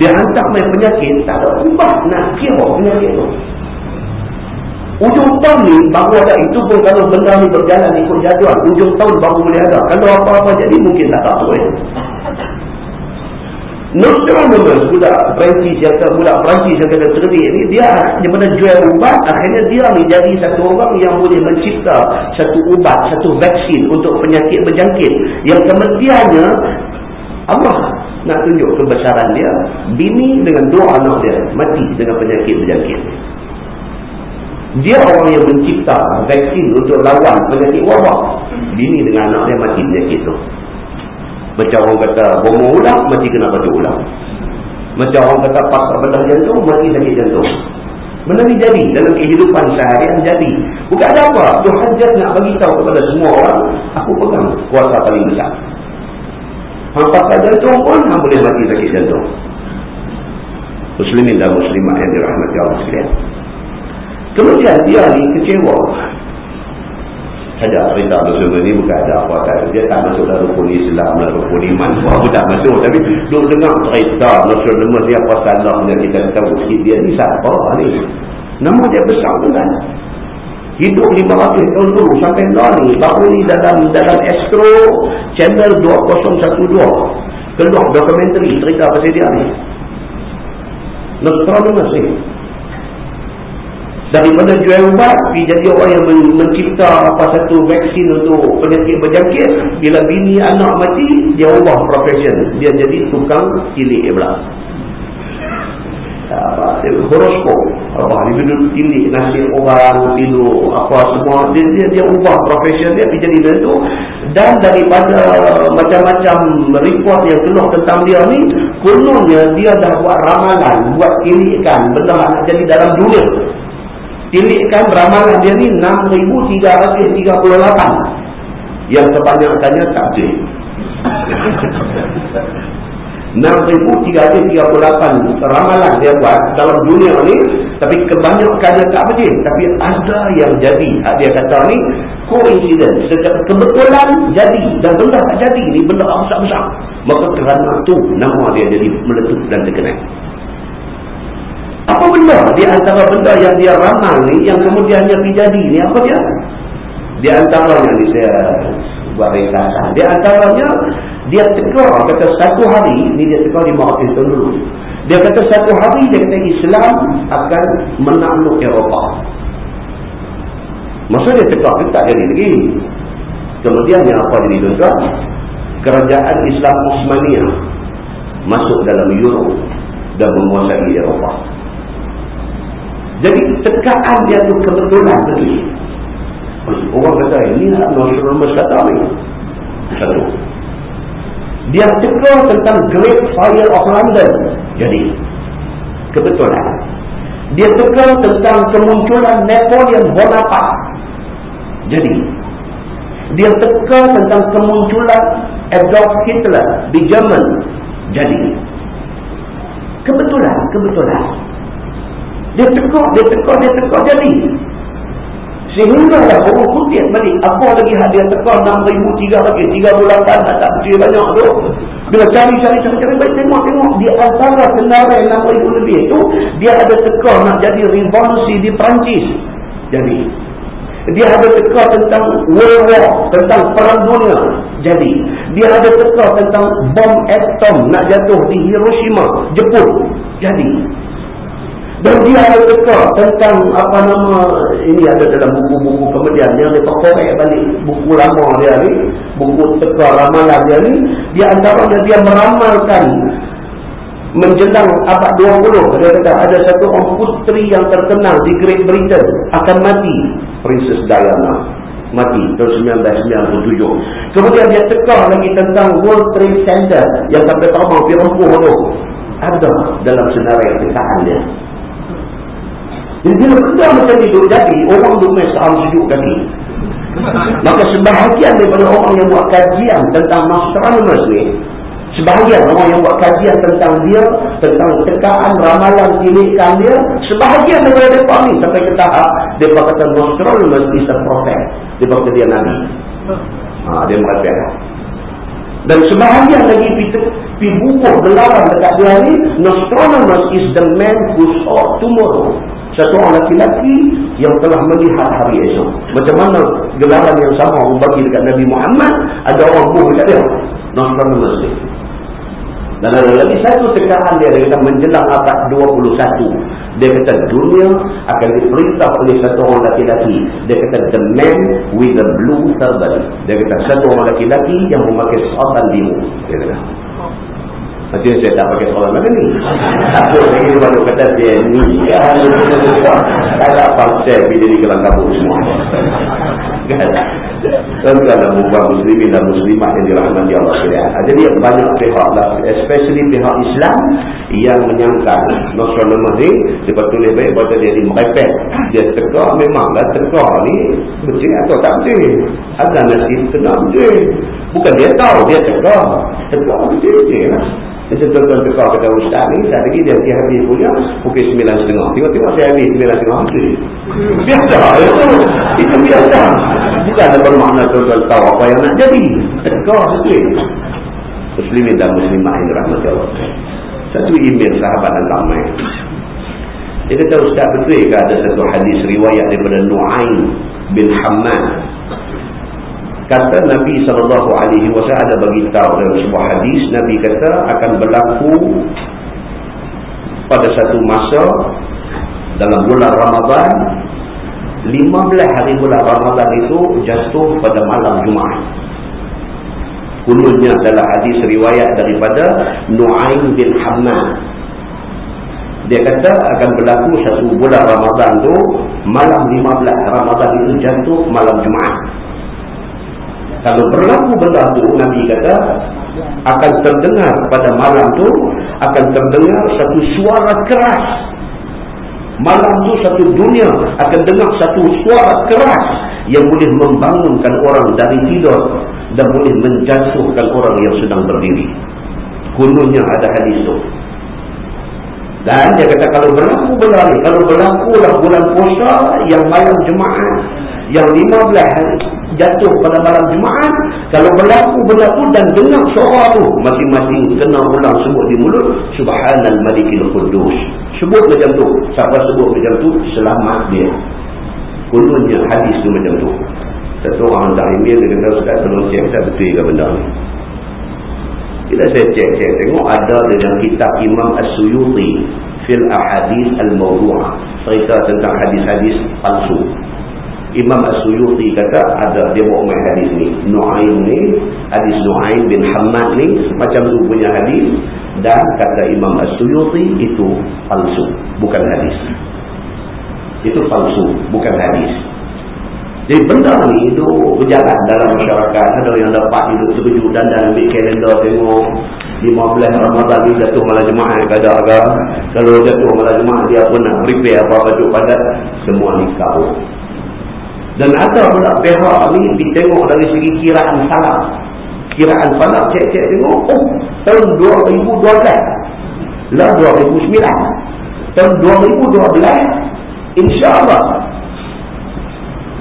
dia hantar main penyakit tak ada ubat nak kira penyakit tu Ujung tahun ni baru ada itu pun kalau benda ni berjalan ikut jadual. Ujung tahun baru boleh ada. Kalau apa-apa jadi mungkin tak tahu eh. Nostradamus budak Perancis yang budak Perancis yang kata cerdik ni dia daripada jual ubat. Akhirnya dia ni jadi satu orang yang boleh mencipta satu ubat satu vaksin untuk penyakit berjangkit yang kemudiannya Allah nak tunjuk kebesaran dia. Bini dengan dua anak dia mati dengan penyakit berjangkit dia orang yang mencipta vaksin untuk lawan penyakit wabak. Bini dengan anak dia mati penyakit tu. Macam orang kata bomo ulang, mati kena batu ulang. Macam orang kata pasal belah jantung, mati sakit jantung. Benda ni jadi dalam kehidupan seharian jadi. Bukan ada apa. Tuhan just nak bagi tahu kepada semua orang, aku pegang kuasa paling besar. Hang pasal jantung pun, hang boleh mati sakit jantung. Muslimin dan muslimat yang dirahmati Allah sekalian. Kemudian dia ni kecewa. Saja cerita bersama ni bukan ada apa kan. Dia tak masuk dalam rukun Islam, dalam rukun iman. Apa tak masuk. Tapi duk dengar cerita Rasulullah dia apa salahnya kita tahu sikit dia ni siapa ni. Nama dia besar kan. Hidup 500 tahun dulu sampai lah ni. Baru ni dalam dalam Astro channel 2012. Keluar dokumentari cerita pasal dia ni. Nostradamus ni daripada jual ubat pergi jadi orang yang mencipta apa satu vaksin untuk penyakit berjangkit. Bila bini anak mati dia ubah profession. Dia jadi tukang cilik pula. Apa horoskop. Apa duduk cilik nasib orang tidur apa semua. Dia, dia, dia ubah profession dia pergi jadi itu dan daripada macam-macam report yang keluar tentang dia ni kononnya dia dah buat ramalan buat kilikan benda nak jadi dalam dunia Tilikkan ramalan dia ni 6,338 Yang betul 6,338 ramalan dia buat dalam dunia ni Tapi kebanyakannya tak betul Tapi ada yang jadi. Dia kata ni coincidence. Kebetulan jadi Dan benda tak jadi ni benda besar-besar Maka kerana tu nama dia jadi meletup dan terkenal apa benda di antara benda yang dia ramal ni yang kemudiannya terjadi ni apa dia? Di antaranya ni saya buat ringkasan. Di antaranya dia teka kata satu hari ni dia teka di tahun dulu. Dia kata satu hari dia kata Islam akan menakluk Eropah. Maksud dia teka kita tak jadi lagi. Kemudiannya apa jadi tuan Kerajaan Islam Osmania masuk dalam Euro dan menguasai Eropah. Jadi tekaan dia tu kebetulan betul. Orang kata ini National Mas kata ni. Satu. Dia teka tentang Great Fire of London. Jadi kebetulan. Dia teka tentang kemunculan Napoleon Bonaparte. Jadi dia teka tentang kemunculan Adolf Hitler di Jerman. Jadi kebetulan, kebetulan. Dia tekuk, dia tekuk, dia tekuk jadi. Sehingga lah orang kutip balik. Apa lagi hak dia tekuk 6,003 lagi. 38 tak tak kecil banyak tu. Bila cari, cari, cari, cari. Baik tengok, tengok. Di antara senarai 6,000 lebih tu. Dia ada tekuk nak jadi revolusi di Perancis. Jadi. Dia ada tekuk tentang World War. Tentang perang dunia. Jadi. Dia ada tekuk tentang bom atom nak jatuh di Hiroshima. Jepun. Jadi. Dan dia ada teka tentang apa nama ini ada dalam buku-buku kemudian. Yang dia korek balik buku lama dia ni, buku teka ramalan dia ni, dia antaranya dia meramalkan menjelang abad 20 dia kata ada satu orang puteri yang terkenal di Great Britain akan mati. Princess Diana mati tahun 1997 kemudian dia tekar lagi tentang World Trade Center yang sampai pergi rempuh tu. Ada dalam senarai dia jadi bila benda macam itu jadi orang tu main saham sejuk kaki maka sebahagian daripada orang yang buat kajian tentang Nostradamus ni Sebahagian orang yang buat kajian tentang dia, tentang tekaan, ramalan, tilikan dia, sebahagian daripada mereka ni sampai ke tahap, mereka kata Nostradamus is a prophet. Mereka kata dia Nabi. Ha, dia merepek. Dan sebahagian lagi pergi bubuh gelaran dekat dia ni, Nostradamus is the man who saw tomorrow. Satu orang laki-laki yang telah melihat hari esok. Macam mana gelaran yang sama orang bagi dekat Nabi Muhammad, ada orang bubuh dekat dia. Nostradamus ni. Dan ada lagi satu tekangan dia, dia kata menjelang abad 21. Dia kata dunia akan diperintah oleh satu orang laki-laki. Dia kata the man with the blue turban. Dia kata satu orang laki-laki yang memakai sarban biru. Dia kata. Nanti saya tak pakai soalan mana ni. Aku lagi baru kata dia ni. Tak ada pasal bila di kelang kabut semua. Tuan-tuan dan puan muslimin dan muslimat yang dirahmati Allah sekalian. Jadi banyak pihak lah, especially pihak Islam yang menyangka Nasional ni sebab tu lebih baik pada dia di merepek. Dia tegak memanglah tegak ni betul atau tak betul. Ada nasi kena betul. Bukan dia tahu dia tegak. Tegak betul-betul lah. Macam tuan-tuan tekar kata ustaz ni, saat lagi dia pergi habis punya, pukul sembilan setengah. Tengok-tengok saya habis sembilan setengah. Biasa. Itu, itu biasa. Bukan ada bermakna tuan-tuan tahu apa yang nak jadi. Tekar betul. Muslimin dan muslimah yang rahmat Allah. Satu email sahabat dan ramai. Dia kata ustaz betul ke ada satu hadis riwayat daripada Nu'ain bin Hammad kata Nabi SAW ada bagi tahu dalam sebuah hadis Nabi kata akan berlaku pada satu masa dalam bulan Ramadhan 15 hari bulan Ramadhan itu jatuh pada malam Jumaat. Kulunnya adalah hadis riwayat daripada Nu'aim bin Hammad dia kata akan berlaku satu bulan Ramadhan tu malam 15 Ramadhan itu jatuh malam Jumaat kalau berlaku benda tu Nabi kata akan terdengar pada malam tu akan terdengar satu suara keras. Malam tu satu dunia akan dengar satu suara keras yang boleh membangunkan orang dari tidur dan boleh menjatuhkan orang yang sedang berdiri. Kononnya ada hadis tu. Dan dia kata kalau berlaku benda ni, kalau berlaku lah bulan puasa yang malam jemaah yang 15 jatuh pada malam Jumaat kalau berlaku benda tu dan dengar suara tu masing-masing kena ulang sebut di mulut subhanal malikil kudus sebut macam tu. Siapa sebut macam tu selamat dia. Kononnya hadis tu macam tu. Satu orang tak email dia kata ustaz tolong cek tak betul ke benda ni? Bila saya cek-cek tengok ada dalam kitab Imam As-Suyuti fil ahadith al-mawdu'ah. Cerita tentang hadis-hadis palsu Imam As-Suyuti kata ada dia bawa main hadis ni. Nu'aim ni, hadis Nu'aim bin Hamad ni macam tu punya hadis dan kata Imam As-Suyuti itu palsu, bukan hadis. Itu palsu, bukan hadis. Jadi benda ni itu berjalan dalam masyarakat. Ada yang dapat hidup terkejut dan dan ambil kalender tengok 15 Ramadan ni jatuh malam jemaah kada agak. Kalau jatuh malam jemaah dia pun nak prepare apa-apa baju padat semua ni kau. Dan ada pula pihak ni ditengok dari segi kiraan salam. Kiraan salam cek-cek tengok. Oh, tahun 2012. Lah 2009. Tahun 2012. InsyaAllah.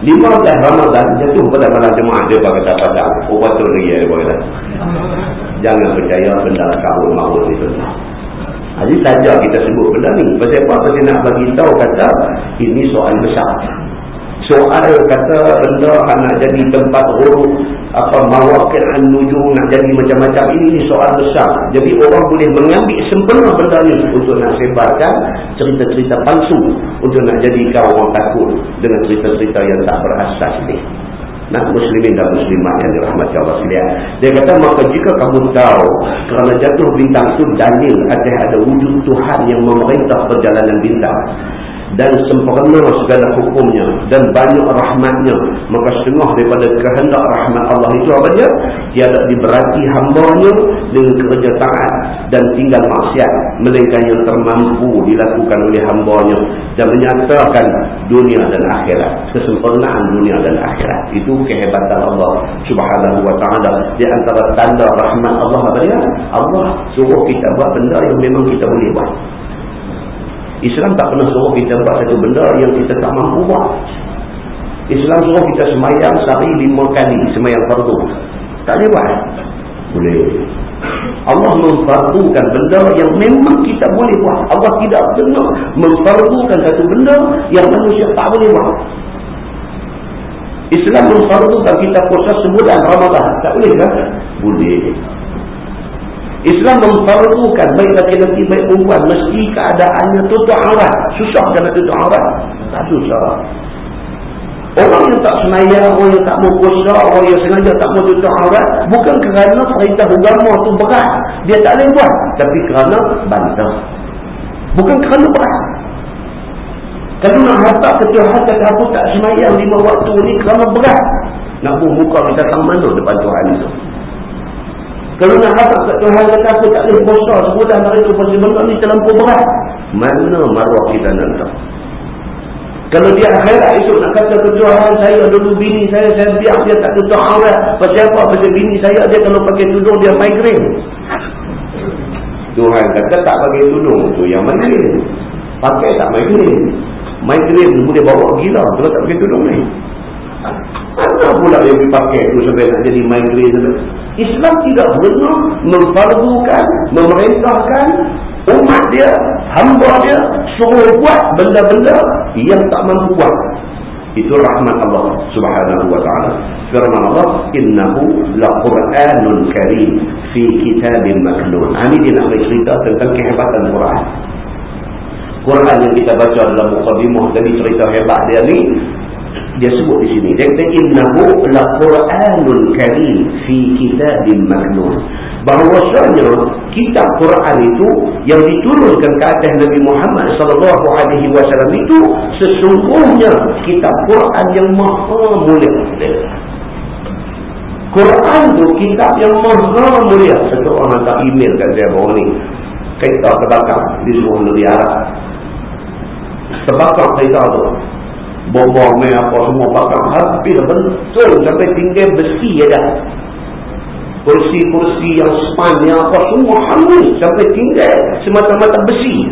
15 Ramadan jatuh pada malam jemaah dia kata pada oh betul lagi ya dia jangan percaya benda kabur maut itu jadi saja kita sebut benda ni pasal apa pasal nak bagi tahu kata ini soal besar soal kata benda nak jadi tempat huruf apa mawaqi'an nujum nak jadi macam-macam. Ini, ini soal besar. Jadi orang boleh mengambil sempurna benda ni untuk nak sebarkan cerita-cerita palsu untuk nak jadikan orang takut dengan cerita-cerita yang tak berasas ni. Nah, muslimin dan muslimat yang dirahmati Allah sekalian. Dia kata, maka jika kamu tahu Kerana jatuh bintang itu dalil atas ada wujud Tuhan yang memerintah perjalanan bintang dan sempurna segala hukumnya. Dan banyak rahmatnya. Maka setengah daripada kehendak rahmat Allah itu apa dia? tiada diberati hambanya dengan kerja taat dan tinggal maksiat. Melainkan yang termampu dilakukan oleh hambanya dan menyatakan dunia dan akhirat. Kesempurnaan dunia dan akhirat. Itu kehebatan Allah subhanahu wa ta'ala. Di antara tanda rahmat Allah apa dia? Allah suruh kita buat benda yang memang kita boleh buat Islam tak pernah suruh kita buat satu benda yang kita tak mampu buat. Islam suruh kita semayang sehari lima kali semayang fardu. Tak boleh buat? Boleh. Allah memfardukan benda yang memang kita boleh buat. Allah tidak pernah memfardukan satu benda yang manusia tak boleh buat. Islam memfardukan kita puasa sebulan Ramadan. Tak boleh kan? Boleh. Islam memfardukan baik laki-laki baik perempuan mesti keadaannya tutup aurat. Susah kena tutup aurat? Tak susah. Orang yang tak senaya, orang yang tak puasa, orang yang sengaja tak mau tutup aurat bukan kerana perintah agama tu berat. Dia tak boleh buat. Tapi kerana bantah. Bukan kerana berat. Kalau nak harap ketuhan kata aku tak semayang lima waktu ni kerana berat. Nak buka kita sama mana depan Tuhan itu. Kalau nak harap kat Tuhan kata aku tak boleh puasa sebulan hari itu pasti benda ni terlampau berat. Mana maruah kita nanti? Kalau dia akhirat esok nak kata ke Tuhan saya dulu bini saya, saya biar dia tak tutup aurat. Pasal apa? Pasal bini saya dia kalau pakai tudung dia migraine. Tuhan kata tak pakai tudung tu yang migraine. Pakai tak migraine. Migraine boleh bawa gila kalau tak pakai tudung ni. Mana pula yang dipakai itu sampai nak jadi migraine Islam tidak benar memfardukan, memerintahkan umat dia, hamba dia suruh buat benda-benda yang tak mampu buat. Itu rahmat Allah subhanahu wa ta'ala. Firman Allah, Innahu la Qur'anun karim fi kitabin maknun. Ini dia nak bercerita tentang kehebatan Quran. Quran yang kita baca dalam Muqaddimah dari cerita hebat dia ni, dia sebut di sini. Dia kata innahu la qur'anul karim fi kitabin maknun. Bahwasanya kitab Quran itu yang diturunkan ke atas Nabi Muhammad sallallahu alaihi wasallam itu sesungguhnya kitab Quran yang maha mulia. Quran tu kitab yang maha mulia. Satu orang hantar email kat saya baru ni kereta terbakar di sebuah negeri Arab. Terbakar kereta tu bom-bom apa semua bakar. Habis betul sampai tinggal besi ada kursi-kursi yang spannya apa semua hangus sampai tinggal semata-mata besi.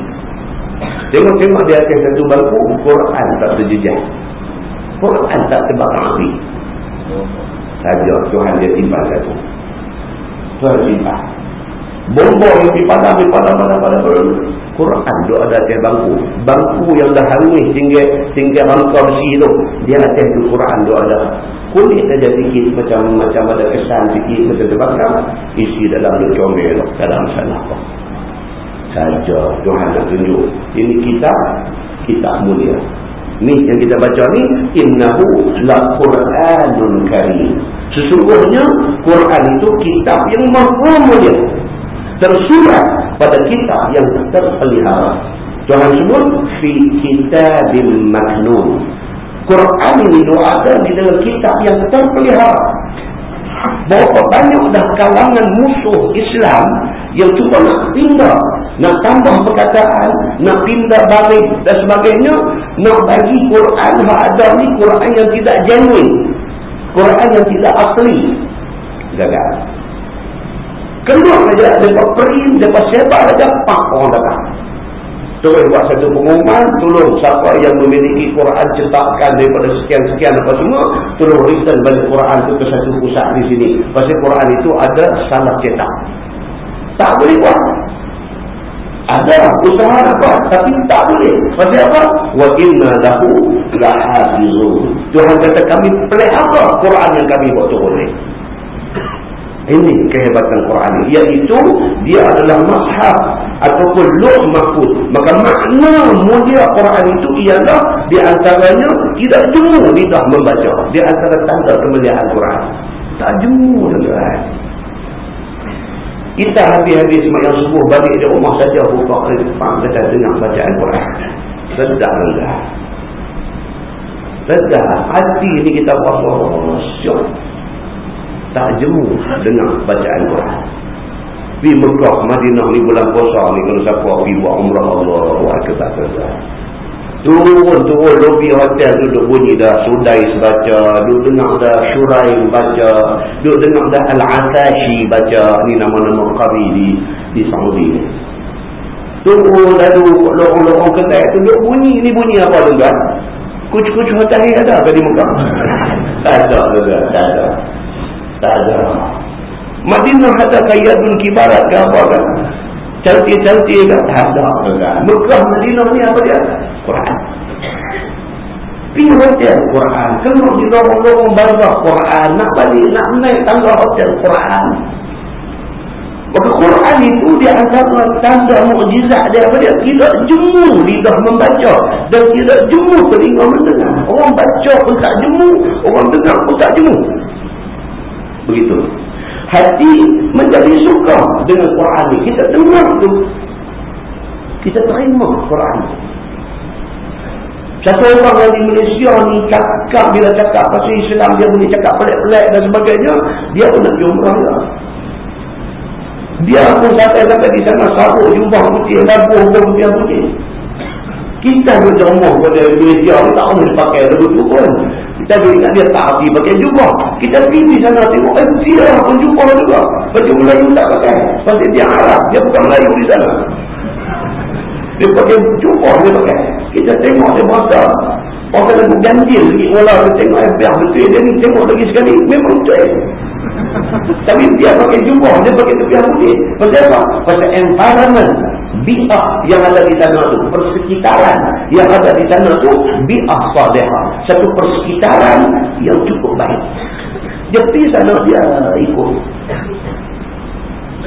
Tengok-tengok di atas satu bangku Quran tak terjejak Quran tak terbakar api. Saja Tuhan dia timbal satu. Tuhan timbal bom-bom yang dipadam dipadam padam padam padam Quran tu ada atas bangku. Bangku yang dah hangus tinggal tinggal rangka besi tu. Dia atas tu Quran tu ada. Kulit saja sikit macam macam ada kesan sikit macam terbakar. Isi dalam dia comel dalam apa. Saja Tuhan nak tunjuk. Ini kita, kita mulia. Ni yang kita baca ni innahu la Quranun karim. Sesungguhnya Quran itu kitab yang maha mulia tersurat pada kitab yang terpelihara. Tuhan sebut fi kitabim maknun. Quran ini ada di dalam kitab yang terpelihara. Berapa banyak dah kalangan musuh Islam yang cuba nak pindah, nak tambah perkataan, nak pindah balik dan sebagainya, nak bagi Quran yang ada ni Quran yang tidak genuine. Quran yang tidak asli. Gagal. Keluar saja depa print, depa sebar saja pak orang datang. Terus buat satu pengumuman, tolong siapa yang memiliki Quran cetakan daripada sekian-sekian apa semua, tolong return balik Quran itu ke satu pusat di sini. Pasal Quran itu ada salah cetak. Tak boleh buat. Ada usaha apa, tapi tak boleh. Pasal apa? Wa inna lahu lahafizun. Tuhan kata kami pelihara Quran yang kami buat turun ni. Ini kehebatan Quran. Iaitu dia adalah mashab ataupun luh mahfud. Maka makna mulia Quran itu ialah di antaranya tidak jemu lidah membaca. Di antara tanda kemuliaan Quran. Tak jemu tuan Kita habis-habis semayang subuh balik di rumah saja buka depan kita dengar bacaan Quran. Sedar rendah. Sedar. Hati ni kita rasa syok. Tak jemu dengar bacaan Quran. Di Mekah, Madinah ni bulan puasa ni kalau siapa pergi buat umrah Allah. Wah, ketak-ketak. Turun-turun lobi hotel duduk bunyi dah Sudai baca, duduk dengar dah Syuraim baca, duduk dengar dah Al-Atashi baca. Ni nama-nama Qari di, di Saudi. Turun lalu lorong-lorong kedai tu duduk bunyi. Ni bunyi apa tu kan? Kucu-kucu hotel ni ada ke di Mekah? tak ada juga, tak ada. Tak ada. Madinah ada kayadun kibarat ke apa kan? Cantik-cantik kan? Tak ada. Mekah Madinah ni apa dia? Quran. Pergi hotel Quran. Keluar di lorong-lorong bazar Quran. Nak balik, nak naik tangga hotel Quran. Maka Quran itu dia antara tanda mukjizat dia apa dia? Tidak jemu lidah membaca dan tidak jemu telinga mendengar. Orang baca pun tak jemu, orang dengar pun tak jemu. Begitu. Hati menjadi suka dengan Quran ini. Kita dengar tu. Kita terima Quran. Satu orang yang di Malaysia ni cakap bila cakap pasal Islam dia boleh cakap pelik-pelik dan sebagainya. Dia pun nak jumrah lah. Dia pun sampai-sampai di sana sabuk jumrah putih, labuh pun putih putih. Kita pun jumrah pada Malaysia ni tak boleh pakai lagu tu pun. Kita ingat dia tak hati pakai jumrah. Kita pergi sana tengok, eh dia pun jumrah juga. Baju Melayu tak pakai. Pasal dia Arab, dia bukan Melayu di sana. Dia pakai jumrah dia pakai. Kita tengok dia berasa. Orang lagu ganjil lagi. Walau dia tengok eh biar betul dia ni tengok lagi sekali. Memang betul. Tapi dia pakai jumrah. Dia pakai tepian putih. Pasal apa? Pasal environment. Bi'ah yang ada di sana tu. Persekitaran yang ada di sana tu. Bi'ah salihah. Satu persekitaran yang cukup baik. Dia pergi sana dia ikut.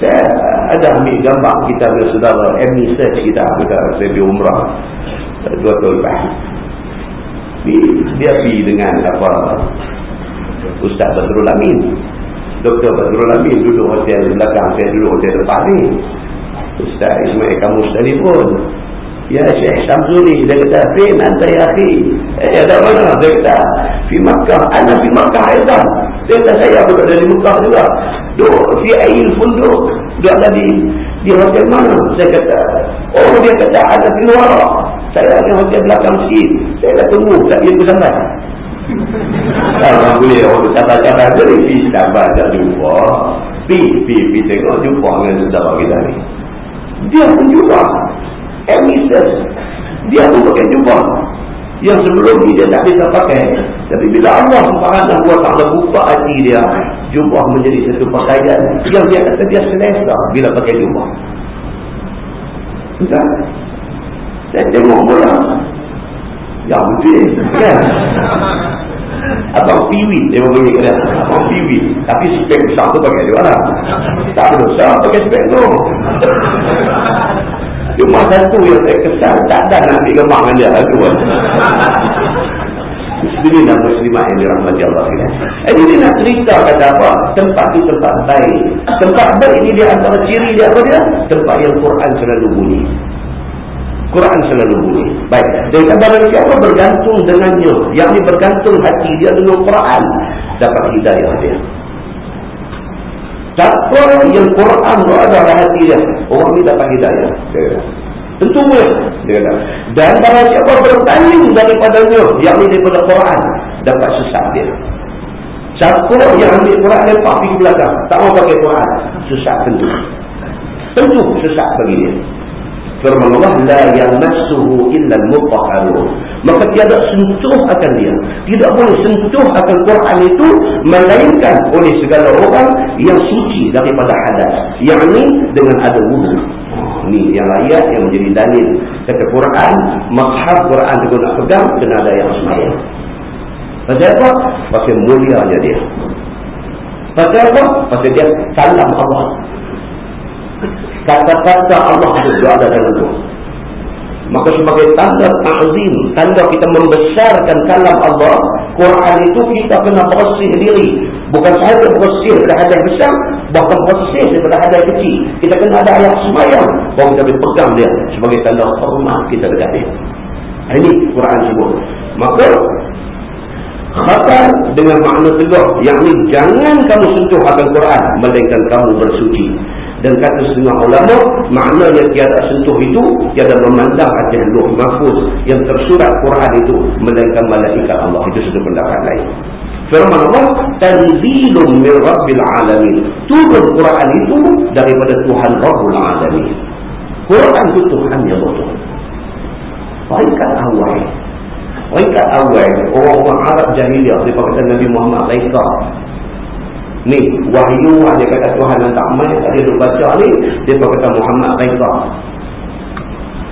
Saya ada ambil gambar kita dengan saudara ME Search kita. Kita pergi umrah. Dua tahun lepas. Dia pergi dengan apa Ustaz Badrul Amin. Dr. Badrul Amin duduk hotel belakang. Saya duduk hotel depan ni. Ustaz Ismail kamu telefon. Ya Syekh Samzuli. Dia kata, anta ya akhi. Eh, ada mana? Dia kata, Fi Makkah. Ana Fi Makkah Aizan. Dia kata, saya pun ada di Makkah juga. Duk Fi Ail Funduk. Duk ada di, hotel mana? Saya kata, oh dia kata, ada di luar. Saya ada hotel belakang sikit. Saya dah tunggu. Tak dia pun sampai. Boleh orang sabar-sabar jadi Pi sabar tak jumpa Pi, pi, pi tengok jumpa dengan saudara kita ni Dia pun jumpa Emises Dia pun pakai jumpa Yang sebelum ni dia tak bisa pakai. Tapi bila Allah subhanahu wa ta'ala buka hati dia Jumpa menjadi satu pakaian Yang dia kata dia selesa bila pakai jumpa Entah Saya tengok bola. Ya betul. Kan Abang piwi dia bagi ke dia Abang piwi Tapi spek besar tu pakai juga lah Tak besar pakai spek tu. Cuma satu yang saya kesan Tak ada nak ambil gemar dengan dia Itu pun Muslimin dan muslimah yang dirahmati Allah Jadi dia nak cerita kata apa? Tempat itu tempat baik. Tempat baik ini dia antara ciri dia apa dia? Tempat yang Quran selalu bunyi Quran selalu bunyi. Baik. Dan barang siapa bergantung dengannya. Yang ini bergantung hati dia dengan Quran. Dapat hidayah dia. Siapa yang Quran berada dalam hati dia. Orang ini dapat hidayah. Tentu boleh. Dia kata. Dan barang siapa bertanding daripadanya. Yang ini daripada Quran. Dapat sesat dia. Siapa yang ambil Quran lepas pergi belakang. Tak mau pakai Quran. Sesat tentu. Tentu sesat bagi dia firman Allah la yamassuhu illa al-mutahharun. Maka tiada sentuh akan dia. Tidak boleh sentuh akan Quran itu melainkan oleh segala orang yang suci daripada hadas yakni dengan ada wudu ni yang ayat yang menjadi dalil. Kata Quran mazhab Quran itu nak pegang kena ada yang sembahyang pasal apa? pasal mulianya dia. Pasal apa? pasal dia salam Allah kata-kata Allah itu ada dalam itu. Maka sebagai tanda ta'zim, tanda kita membesarkan kalam Allah, Quran itu kita kena bersih diri Bukan sahaja proses daripada hadai besar, bahkan proses daripada hadai kecil. Kita kena ada ayat semayang, bahawa kita boleh pegang dia sebagai tanda hormat kita dekat dia. Ini Quran sebut. Maka, khatar dengan makna tegas, yang ini jangan kamu sentuh akan Quran, melainkan kamu bersuci. Dan kata setengah ulama, maknanya tiada sentuh itu, tiada memandang atas luh mahfuz yang tersurat Quran itu, melainkan malaikat Allah. Itu sudah pendapat lain. Firman Allah, Tanzilun min Rabbil Alamin. Turun Quran itu daripada Tuhan Rabbul Alamin. Quran itu Tuhan yang betul. Peringkat awal. Peringkat awal, orang-orang Arab jahiliah, dia kata Nabi Muhammad Raika. Ni, wahyu dia kata Tuhan yang tak main, dia duduk baca ni, dia kata Muhammad Raika.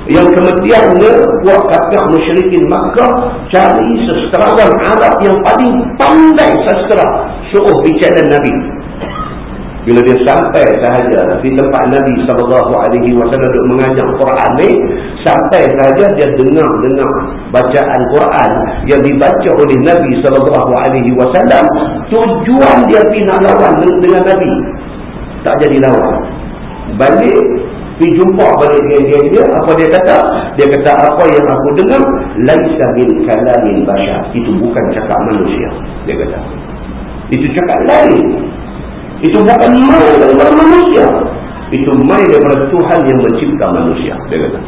Yang kemudiannya, buat kata musyrikin Makkah, cari sesterawan Arab yang paling pandai sestera, suruh bicara Nabi. Bila dia sampai sahaja di tempat Nabi SAW duduk mengajar Quran ni, sampai sahaja dia dengar-dengar bacaan Quran yang dibaca oleh Nabi SAW, tujuan dia pergi nak lawan dengan Nabi. Tak jadi lawan. Balik, pergi jumpa balik dia, dia, apa dia kata? Dia kata, apa yang aku dengar, laisa min kalamin basyar. Itu bukan cakap manusia. Dia kata. Itu cakap lain. Itu bukan main daripada manusia. Itu main daripada Tuhan yang mencipta manusia. Dia kata.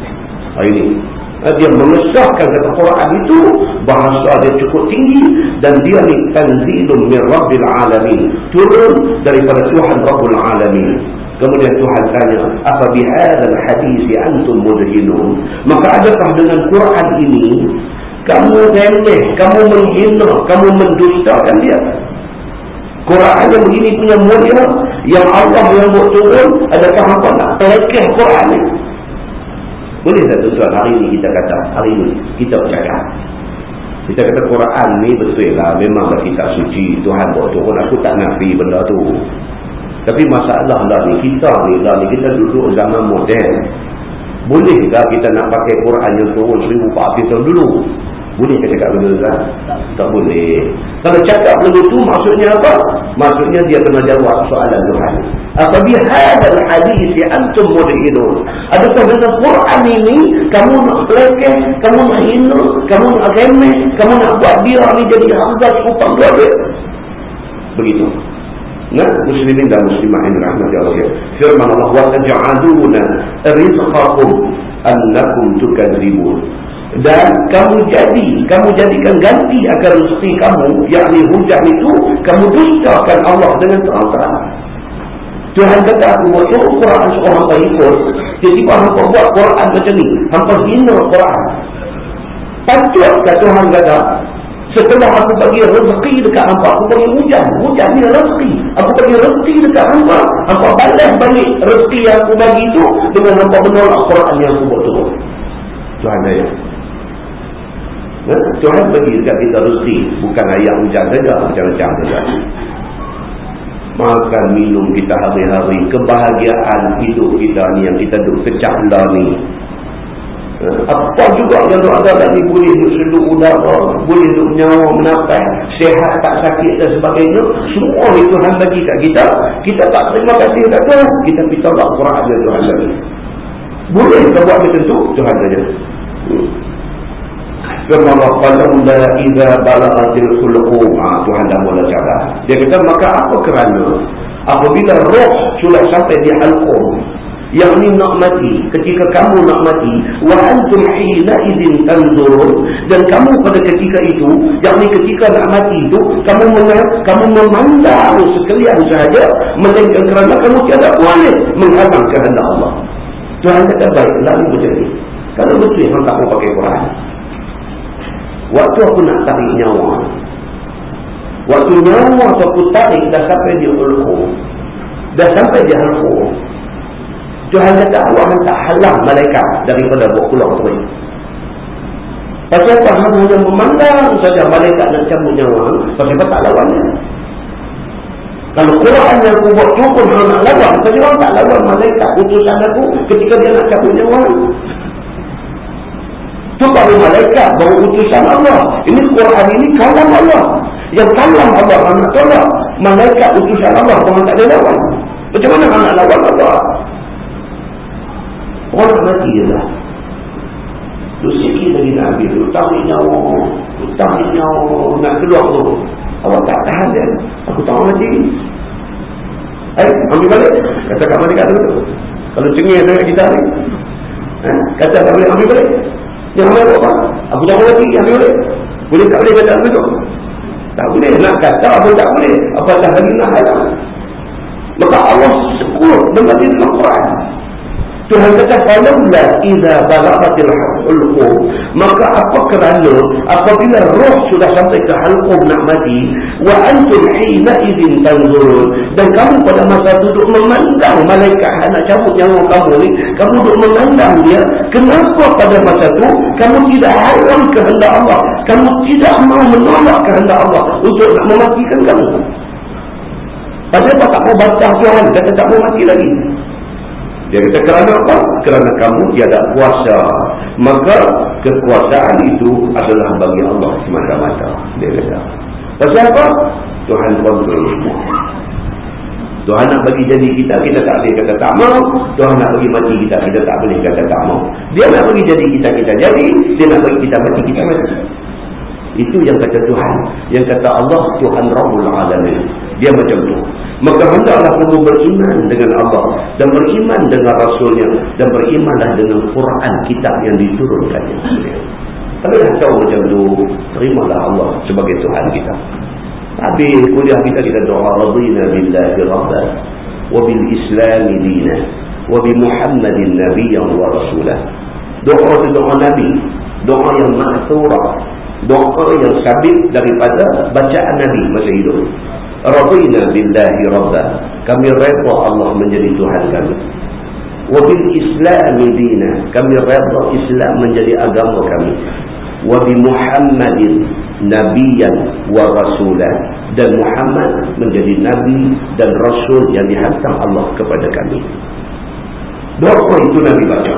Hari ini. Dia mengesahkan kata Quran itu. Bahasa dia cukup tinggi. Dan dia ni tanzilun min Rabbil Alamin. Turun daripada Tuhan Rabbul Alamin. Kemudian Tuhan tanya, apa bihadal hadis antum mudhinun? Maka adakah dengan Quran ini kamu remeh, kamu menghina, kamu mendustakan dia? Quran yang begini punya mulia yang Allah yang buat turun adakah apa nak pelekeh Quran ni? Boleh tak tuan hari ini kita kata hari ini kita bercakap. Kita kata Quran ni betul lah memanglah kita suci Tuhan buat turun aku tak nafi benda tu. Tapi masalah lah ni kita ni lah ni kita duduk zaman moden. Bolehkah kita nak pakai Quran yang turun 1400 tahun dulu boleh ke cakap benda kan? Tak boleh. Kalau cakap benda tu maksudnya apa? Maksudnya dia kena jawab soalan Tuhan. Apabila hadal hadis yang antum mudhidun. Adakah dengan Quran ini kamu nak pelekeh, kamu nak hina, kamu nak remeh, kamu nak buat dia ni jadi hamzah cukupang dia? Begitu. Nah, muslimin dan muslimah ini rahmati Allah. Firman Allah wa taj'aluna rizqakum annakum tukadzibun dan kamu jadi kamu jadikan ganti akan rezeki kamu yakni hujan itu kamu dustakan Allah dengan terang-terang. Tuhan kata aku buat suruh Quran seorang hamba ikut. Tiba-tiba hampa buat Quran macam ni hampa hina Quran. Patutkah Tuhan kata setelah aku bagi rezeki dekat hampa aku bagi hujan hujan ni rezeki. Aku bagi rezeki dekat hampa hampa balas balik rezeki yang aku bagi itu dengan hampa menolak Quran yang aku buat turun Tuhan ayat Ya? Tuhan bagi dekat kita rezeki bukan ayat hujan saja macam-macam saja. Makan minum kita hari-hari kebahagiaan hidup kita ni yang kita duduk kecap lah ni. Ya? Apa juga yang ada ni boleh duduk seduh udara, boleh duduk nyawa menapai, sehat tak sakit dan sebagainya. Semua ni Tuhan bagi kat kita. Kita tak terima kasih kat Tuhan. Kita minta Allah Quran dia Tuhan lagi. Boleh kita buat macam tu? Tuhan saja. Falaula iza balagatil khulqum ha, Tuhan dah mula cakap Dia kata maka apa kerana Apabila roh sudah sampai di halqum Yang ini nak mati Ketika kamu nak mati Wa antum hina izin tanzurun. Dan kamu pada ketika itu Yang ini ketika nak mati itu Kamu menang, kamu memandang sekalian sahaja Melainkan kerana kamu tiada boleh Menghalang kehendak Allah. Tuhan kata baik Lalu macam ini Kalau betul yang tak mau pakai Quran Waktu aku nak tarik nyawa. Waktu nyawa tu aku tarik dah sampai di hulku. Dah sampai di hulku. Tuhan kata Allah tak halang malaikat daripada buat pulau tu. Pasal apa hanya memandang saja malaikat nak cabut nyawa. Pasal apa tak lawannya. Kalau Quran yang aku buat pun nak lawan. Pasal orang tak lawan malaikat utusan aku ketika dia nak cabut nyawa. Itu baru malaikat, baru utusan Allah. Ini Quran ini kalam Allah. Yang kalam Allah nak tolak. Malaikat utusan Allah orang tak ada lawan. Macam mana nak lawan Allah? Orang mati je lah. Tu sikit lagi nak habis tu. Tarik nyawa. Tarik nyawa. Nak keluar tu. Allah tak tahan dia. Aku tak mahu mati. Eh, ambil balik. Kata kat mana kata tu. Kalau cengih dengan kita ni. Eh, kata kat boleh ambil balik. Yang ambil apa? Aku tak mahu mati. Ambil balik. Boleh tak boleh kata ambil tu? Tak boleh. Nak kata apa tak boleh. Apa tak lagi nak kata. Maka Allah sebut dengan dalam Quran. Tuhan kata falawla idza balaghatil hulqum maka apa kerana apabila roh sudah sampai ke halqum nak mati wa antum hina idzin tanzurun. Dan kamu pada masa duduk memandang malaikat nak cabut nyawa kamu ni kamu duduk memandang dia kenapa pada masa tu kamu tidak haram kehendak Allah? Kamu tidak mau menolak kehendak Allah untuk nak mematikan kamu? Padahal tak mau baca Tuhan kata tak mau mati lagi dia kata kerana apa? Kerana kamu tiada kuasa. Maka kekuasaan itu adalah bagi Allah semata-mata. Dia kata. Pasal apa? Tuhan kontrol semua. Tuhan nak bagi jadi kita, kita tak boleh kata tak mau. Tuhan nak bagi mati kita, kita tak boleh kata tak mau. Dia nak bagi jadi kita, kita jadi. Dia nak bagi kita mati, kita mati. Itu yang kata Tuhan. Yang kata Allah, Tuhan Rabbul Alamin. Dia macam tu. Maka hendaklah kamu beriman dengan Allah. Dan beriman dengan Rasulnya. Dan berimanlah dengan Quran kitab yang diturunkan. Tapi dah tahu macam tu. Terimalah Allah sebagai Tuhan kita. Tapi kuliah kita kita doa. Radina billahi rabba. Wabil islami dina. Wabi muhammadin nabiyan wa rasulah. Doa itu doa Nabi. Doa yang ma'thurah doa yang sabit daripada bacaan Nabi masa hidup. Radina billahi rabba. Kami redha Allah menjadi Tuhan kami. Wa bil Islam dina. Kami redha Islam menjadi agama kami. Wa bi Muhammadin nabiyan wa rasulan dan Muhammad menjadi nabi dan rasul yang dihantar Allah kepada kami. Berapa itu Nabi baca.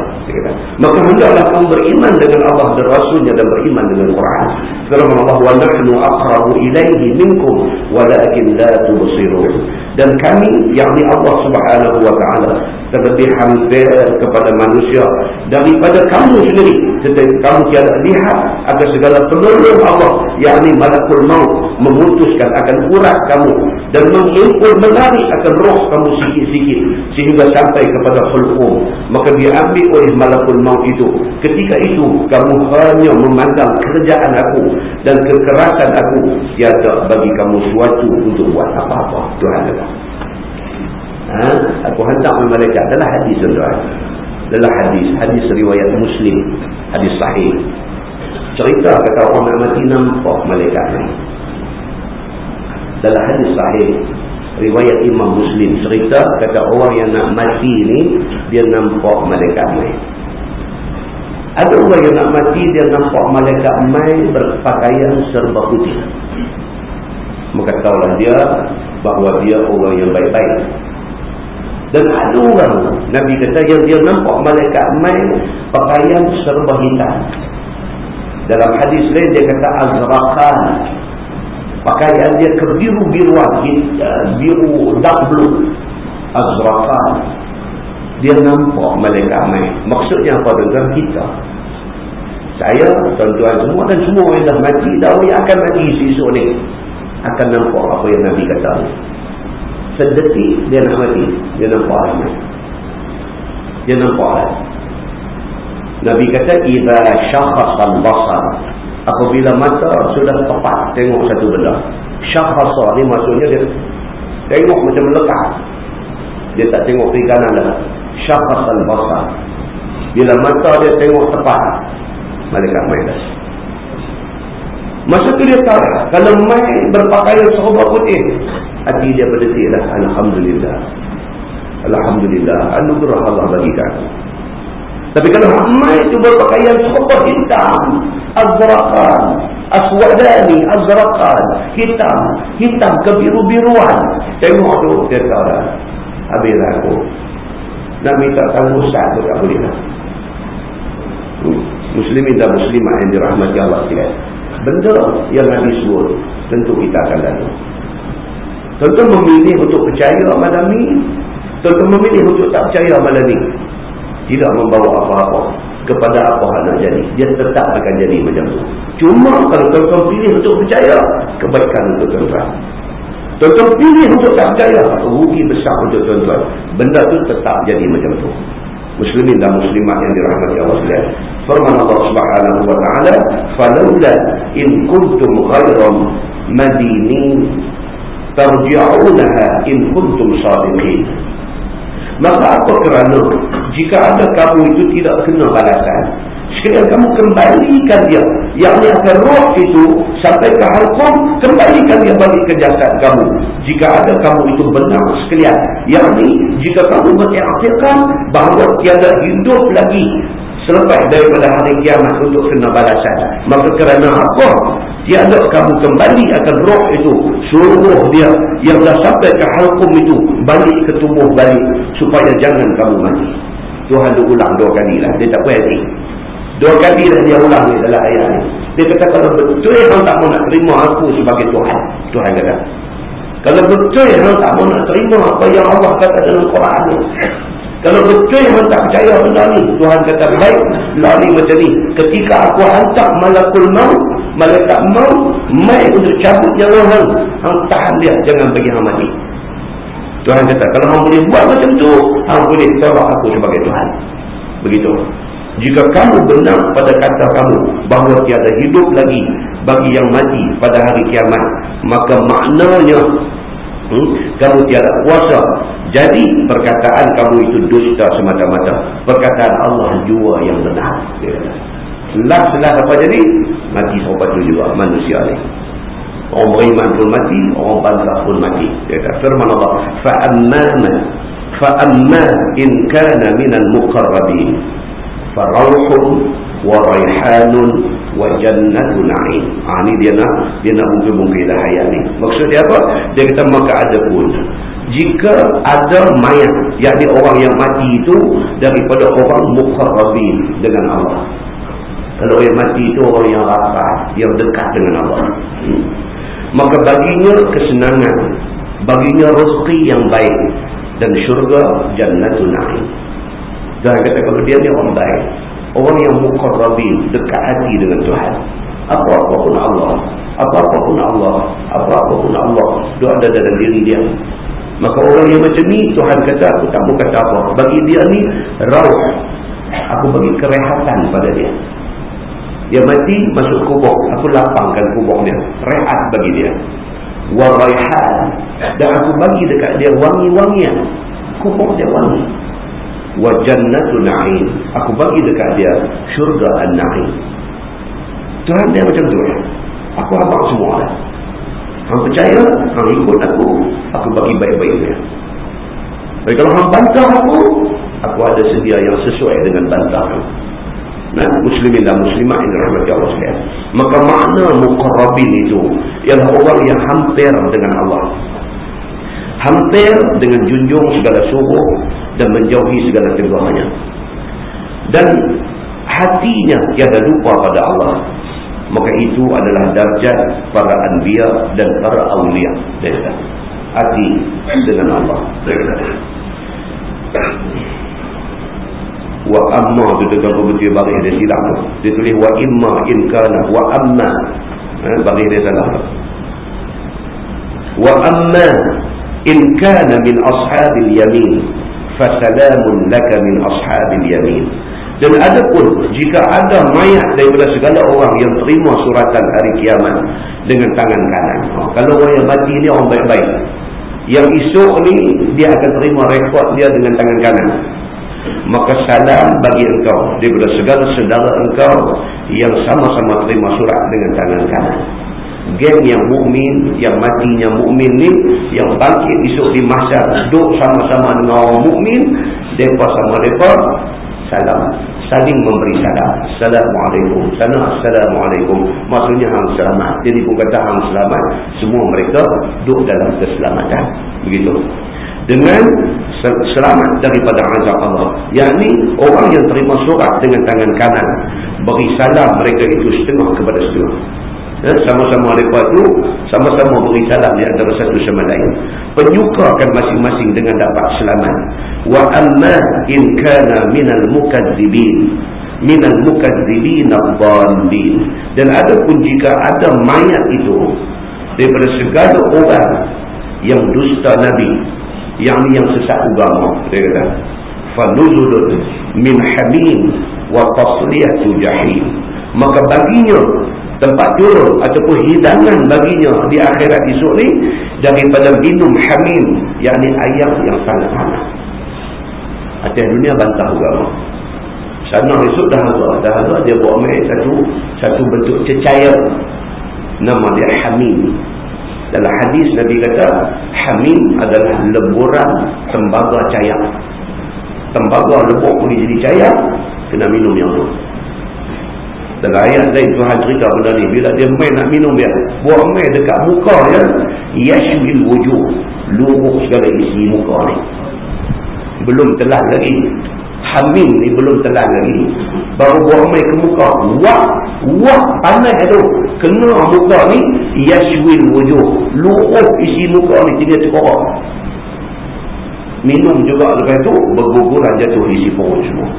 Maka hendaklah kamu beriman dengan Allah dan Rasulnya dan beriman dengan Quran. Sekarang Allah wa nahnu aqrabu ilaihi minkum walakin la tubsirun. Dan kami yakni Allah Subhanahu wa taala terlebih hampir kepada manusia daripada kamu sendiri tetapi kamu tidak lihat agar segala penolong Allah yakni malakul maut memutuskan akan urat kamu dan mengimpul menarik akan roh kamu sikit-sikit sehingga sampai kepada khulku hulqum. Maka diambil oleh malakul maut itu. Ketika itu, kamu hanya memandang kerjaan aku dan kekerasan aku tiada bagi kamu suatu untuk buat apa-apa. Tuhan kata. Ha? Aku hantar mereka adalah hadis tuan. Adalah hadis, hadis riwayat Muslim, hadis sahih. Cerita kata orang mati nampak malaikat ni. Dalam hadis sahih riwayat Imam Muslim cerita kata orang yang nak mati ni dia nampak malaikat ni. Ada orang yang nak mati dia nampak malaikat mai berpakaian serba putih. Tahulah dia bahawa dia orang yang baik-baik. Dan ada orang Nabi kata yang dia nampak malaikat mai pakaian serba hitam. Dalam hadis lain dia kata azraqan. Pakaian dia kebiru-biruan, biru dark blue. Azraqan. Dia nampak malaikat mai. Maksudnya apa dengan kita? Saya, tuan-tuan semua dan semua yang dah mati, dah yang akan mati esok ni. Akan nampak apa yang Nabi kata sedetik dia nak mati dia nampak ramai dia nampak ramai Nabi kata idha syakhasal basar apabila mata sudah tepat tengok satu benda. Syakhasa ni maksudnya dia tengok macam melekat dia tak tengok kiri kanan dah. Syakhasal basar bila mata dia tengok tepat malaikat main dah Masa tu dia tahu kalau mai berpakaian serba putih hati dia berdetiklah alhamdulillah. Alhamdulillah anugerah Allah bagi. Tapi kalau mai itu berpakaian serba hitam, azraqan, aswadani, azraqan, hitam, hitam kebiru-biruan. Tengok tu dia tahu dah. Habis aku. Nak minta tangguh sah tu tak boleh lah. Muslimin dan muslimah yang dirahmati Allah sekalian benda yang Nabi sebut tentu kita akan lalu. Tuan-tuan memilih untuk percaya malam ni. Tuan-tuan memilih untuk tak percaya malam ni. Tidak membawa apa-apa kepada apa nak jadi. Dia tetap akan jadi macam tu. Cuma kalau tuan-tuan pilih untuk percaya, kebaikan untuk tuan-tuan. Tuan-tuan pilih untuk tak percaya, rugi besar untuk tuan-tuan. Benda tu tetap jadi macam tu. Muslimin dan muslimat yang dirahmati Allah sekalian. Firman Allah Subhanahu wa taala, "Falawla in kuntum ghayran madinin tarji'unaha in kuntum sadiqin." Maka apa kerana jika ada kamu itu tidak kena balasan, sekiranya kamu kembalikan dia, yang akan roh itu sampai ke hukum, kembalikan dia balik ke jasad kamu. Jika ada kamu itu benar sekalian, yang ini jika kamu berartikan bahawa tiada hidup lagi selepas daripada hari kiamat untuk kena balasan. Maka kerana apa? Tiada kamu kembali akan roh itu. Suruh dia yang dah sampai ke halkum itu. Balik ke tubuh balik. Supaya jangan kamu mati. Tuhan dia ulang dua kali lah. Dia tak puas Dua kali lah dia ulang ni dalam ayat ni. Dia kata kalau betul yang tak mau nak terima aku sebagai Tuhan. Tuhan kata. Kalau betul yang tak mau nak terima apa yang Allah kata dalam Quran ni. Kalau betul yang tak percaya benda ni, Tuhan kata baik, lari macam ni. Ketika aku hantar malakul maut, malaikat maut, mai untuk cabut nyawa hang, hang tahan dia, jangan bagi hang mati. Tuhan kata, kalau hang boleh buat macam tu, hang boleh tolak aku sebagai Tuhan. Begitu. Jika kamu benar pada kata kamu bahawa tiada hidup lagi bagi yang mati pada hari kiamat, maka maknanya hmm, kamu tiada kuasa jadi perkataan kamu itu dusta semata-mata. Perkataan Allah jua yang benar. Lab setelah apa jadi? Mati serupa tu juga manusia ni. Orang beriman pun mati, orang bantah pun mati. Dia kata, firman Allah. fa'ammana fa'amman in kana minal muqarrabin. farauhun wa raihanun wa jannatu na'in. Ha, ni dia nak, dia nak mungkin-mungkin dah ayat ni. dia apa? Dia kata, maka ada pun. Jika ada mayat, yakni orang yang mati itu daripada orang muqarrabin dengan Allah kalau yang mati itu orang yang rapat yang dekat dengan Allah maka baginya kesenangan baginya rezeki yang baik dan syurga jannatul na'im dan kata kalau dia ni orang baik orang yang muqarrabin dekat hati dengan Tuhan apa-apa pun Allah apa-apa pun Allah apa-apa pun Allah dia ada dalam diri dia Maka orang yang macam ni Tuhan kata aku tak mau kata apa. Bagi dia ni rauh. Aku bagi kerehatan pada dia. Dia mati masuk kubur. Aku lapangkan kuburnya. Rehat bagi dia. Waraihan. Dan aku bagi dekat dia wangi-wangian. Kubur dia wangi. Wajannatu na'in. Aku bagi dekat dia syurga an-na'in. Tuhan dia macam tu. Aku abang semua lah. Hang percaya, hang ikut aku, aku bagi baik-baiknya. Tapi kalau hang bantah aku, aku ada sedia yang sesuai dengan bantah Nah, muslimin dan muslimah ini rahmati Allah sekalian. Maka makna muqarrabin itu ialah orang yang hampir dengan Allah. Hampir dengan junjung segala suruh dan menjauhi segala teguhannya. Dan hatinya tiada lupa pada Allah maka itu adalah darjat para anbiya dan para awliya hati dengan Allah wa amma itu dekat betul baris dia silap dia tulis wa imma in kana wa amma eh, baris dia salah wa amma in kana min ashabil yamin fasalamun laka min ashabil yamin dan ada pun jika ada mayat daripada segala orang yang terima suratan hari kiamat dengan tangan kanan. Oh, kalau orang yang mati ni orang baik-baik. Yang esok ni dia akan terima rekod dia dengan tangan kanan. Maka salam bagi engkau daripada segala saudara engkau yang sama-sama terima surat dengan tangan kanan. Geng yang mukmin, yang matinya mukmin ni yang bangkit esok di mahsyar duduk sama-sama dengan orang mukmin, depa sama depa salam. Saling memberi salam. Assalamualaikum. Sana assalamualaikum. Maksudnya hang selamat. Jadi pun kata hang selamat. Semua mereka duduk dalam keselamatan. Begitu dengan selamat daripada azab Allah. Yakni orang yang terima surat dengan tangan kanan beri salam mereka itu setengah kepada setengah. Eh, sama-sama mereka itu sama-sama beri salam di antara satu sama lain. Penyukakan masing-masing dengan dapat selamat. Wa amma in kana minal mukadzibin minal mukadzibin ad-dallin. Dan adapun jika ada mayat itu daripada segala orang yang dusta nabi yang yang sesat agama dia kata. Fanuzulun min hamim wa tasliyatu jahim. Maka baginya tempat turun ataupun hidangan baginya di akhirat esok ni daripada minum hamim yakni ayam yang sangat panas. Atas dunia bantah agama. Sana esok dah ada dah ada dia buat main satu satu bentuk cecair nama dia hamim dalam hadis Nabi kata hamim adalah leburan tembaga cayak tembaga lebuk boleh jadi cayak kena minum yang tu dalam ayat lain Tuhan cerita benda ni. Bila dia main nak minum dia buat main dekat muka dia yashwil wujud luruh segala isi muka ni. Belum telah lagi. Hamil ni belum telan lagi. Baru buat main ke muka. Wah wah panas tu. Kena muka ni yashwil wujud luruh isi muka ni tinggal terkorak. Minum juga lepas tu berguguran jatuh isi perut semua.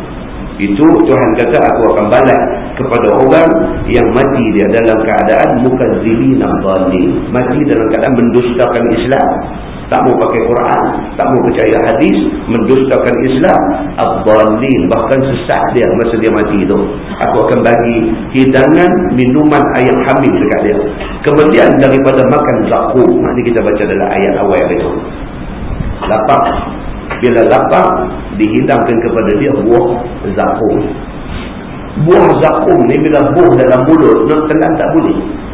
Itu Tuhan kata aku akan balas kepada orang yang mati dia dalam keadaan mukazzilin al-zalim mati dalam keadaan mendustakan Islam tak mau pakai Quran, tak mau percaya hadis, mendustakan Islam, abdalin, bahkan sesat dia masa dia mati itu. Aku akan bagi hidangan minuman ayam hamil dekat dia. Kemudian daripada makan zakum, ini kita baca dalam ayat awal itu. Lapar. Bila lapar, dihidangkan kepada dia buah zakum. Buah zakum ni bila buah dalam mulut, nak telan tak boleh.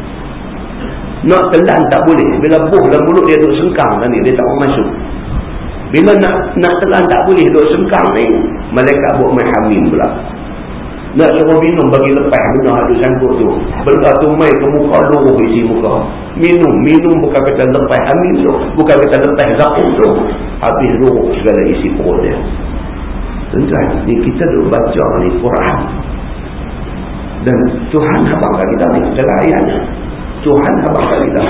Nak telan tak boleh. Bila buh dalam mulut dia duduk sengkang tadi, dia tak mau masuk. Bila nak nak telan tak boleh duduk sengkang ni, malaikat buat main hamim pula. Nak suruh minum bagi lepas benda ada sangkut tu. Benda tu main ke muka luruh isi muka. Minum. Minum bukan kata lepas hamim tu. Bukan kata lepas zakum tu. Habis luruh segala isi perut dia. Tuan-tuan, ni kita duduk baca ni Quran. Dan Tuhan habang kita ni dalam ayatnya. Tuhan tak kita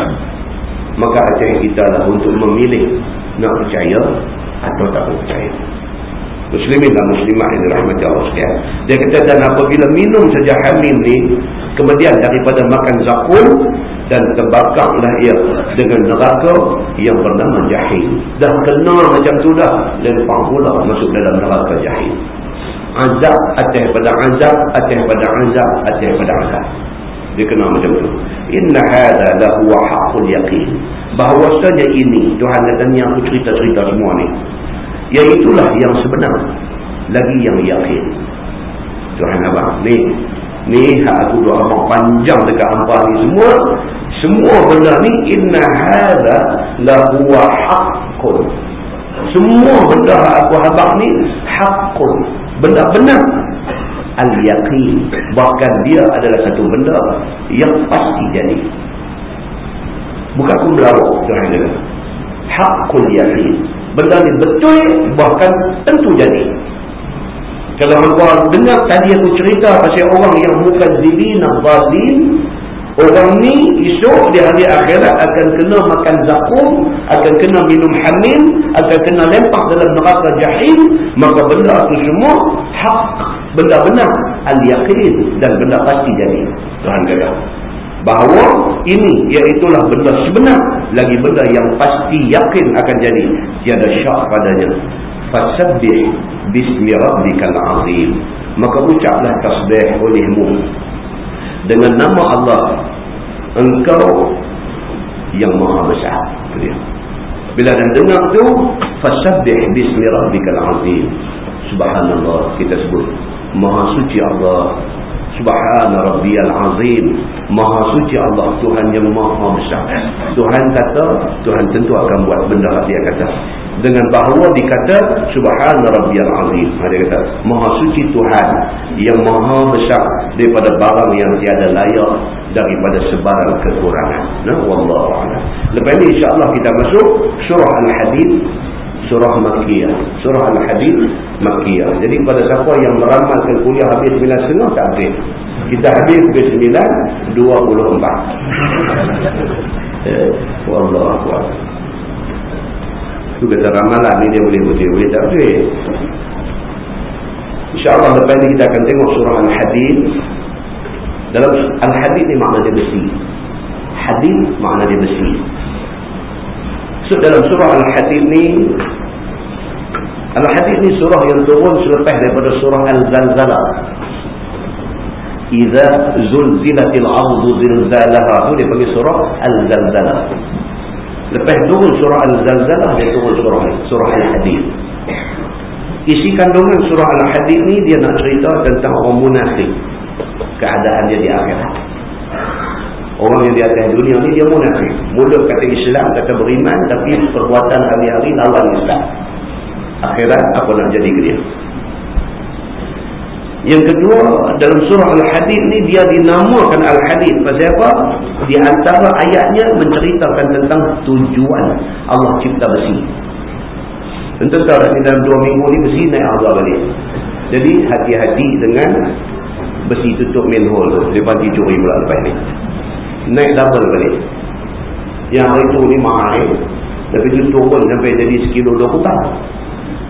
maka ajar kita lah untuk memilih nak percaya atau tak percaya. Muslimin dan muslimah yang dirahmati Allah sekalian. Dia kata dan apabila minum saja hamil ni kemudian daripada makan zakul dan terbakarlah ia dengan neraka yang bernama jahil. Dah kenal macam tu dah lempang pula masuk dalam neraka jahil. Azab atas pada azab atas pada azab atas pada azab dia kenal macam tu. Inna hadha lahu haqqul yaqin. Bahwasanya ini Tuhan kata ni aku cerita-cerita semua ni. Iaitulah yang sebenar lagi yang yakin. Tuhan abang ni ni hak aku doa abang panjang dekat hampa ni semua. Semua benda ni inna hadha lahu haqqul semua benda aku habaq ni haqqul benda benar al-yaqin. Bahkan dia adalah satu benda yang pasti jadi. Bukan aku melawak Tuhan kata. Haqqul yaqin. Benda ni betul bahkan tentu jadi. Kalau hangpa dengar tadi aku cerita pasal orang yang bukan zibina zalim Orang ni esok di hari akhirat akan kena makan zakum, akan kena minum hamil, akan kena lempak dalam neraka jahil, maka benda itu semua hak, benda benar, al-yakin dan benda pasti jadi. Tuhan kata. Bahawa ini iaitulah benda sebenar, lagi benda yang pasti yakin akan jadi. Tiada syak padanya. Fasabbih bismi rabbikal azim. Maka ucaplah tasbih olehmu dengan nama Allah engkau yang maha besar. Dia. bila dah dengar tu fasabbih bismi rabbikal azim. Subhanallah kita sebut maha suci Allah subhana rabbiyal azim. Maha suci Allah Tuhan yang maha besar. Tuhan kata Tuhan tentu akan buat benda dia kata. Dengan bahawa dikata subhana rabbiyal azim. Ha, dia kata maha suci Tuhan yang maha besar daripada barang yang tiada layak daripada sebarang kekurangan. Nah wallahu a'lam. Lepas ini insyaallah kita masuk surah al-hadid surah Makkiyah. Surah Al-Hadid Makkiyah. Jadi pada siapa yang meramalkan kuliah habis 9.30 tak habis. Kita habis pukul 9.24. eh, Wallah Allah. Itu kata ramalan ni dia boleh betul. Boleh tak betul. InsyaAllah lepas ni kita akan tengok surah Al-Hadid. Dalam Al-Hadid ni makna dia besi. Hadid makna dia besi. So, dalam surah Al-Hadid ni Al-Hadid ni surah yang turun selepas daripada surah Al-Zalzalah Iza zulzilatil ardu zilzalaha tu dia panggil surah Al-Zalzalah lepas turun surah Al-Zalzalah dia turun surah surah Al-Hadid isi kandungan surah Al-Hadid ni dia nak cerita tentang orang munafik keadaan dia di akhirat Orang yang di atas dunia ni dia munafik. Mula kata Islam, kata beriman tapi perbuatan hari-hari lawan Islam. Akhirat apa nak jadi dia? Yang kedua, dalam surah Al-Hadid ni dia dinamakan Al-Hadid. Pasal apa? Di antara ayatnya menceritakan tentang tujuan Allah cipta besi. Tentu tahu ni dalam dua minggu ni besi naik harga balik. Jadi hati-hati dengan besi tutup main hole. Dia bantu curi pula lepas ni naik double balik yang hari tu ni mahal tapi tu turun sampai jadi sekilo dua kupang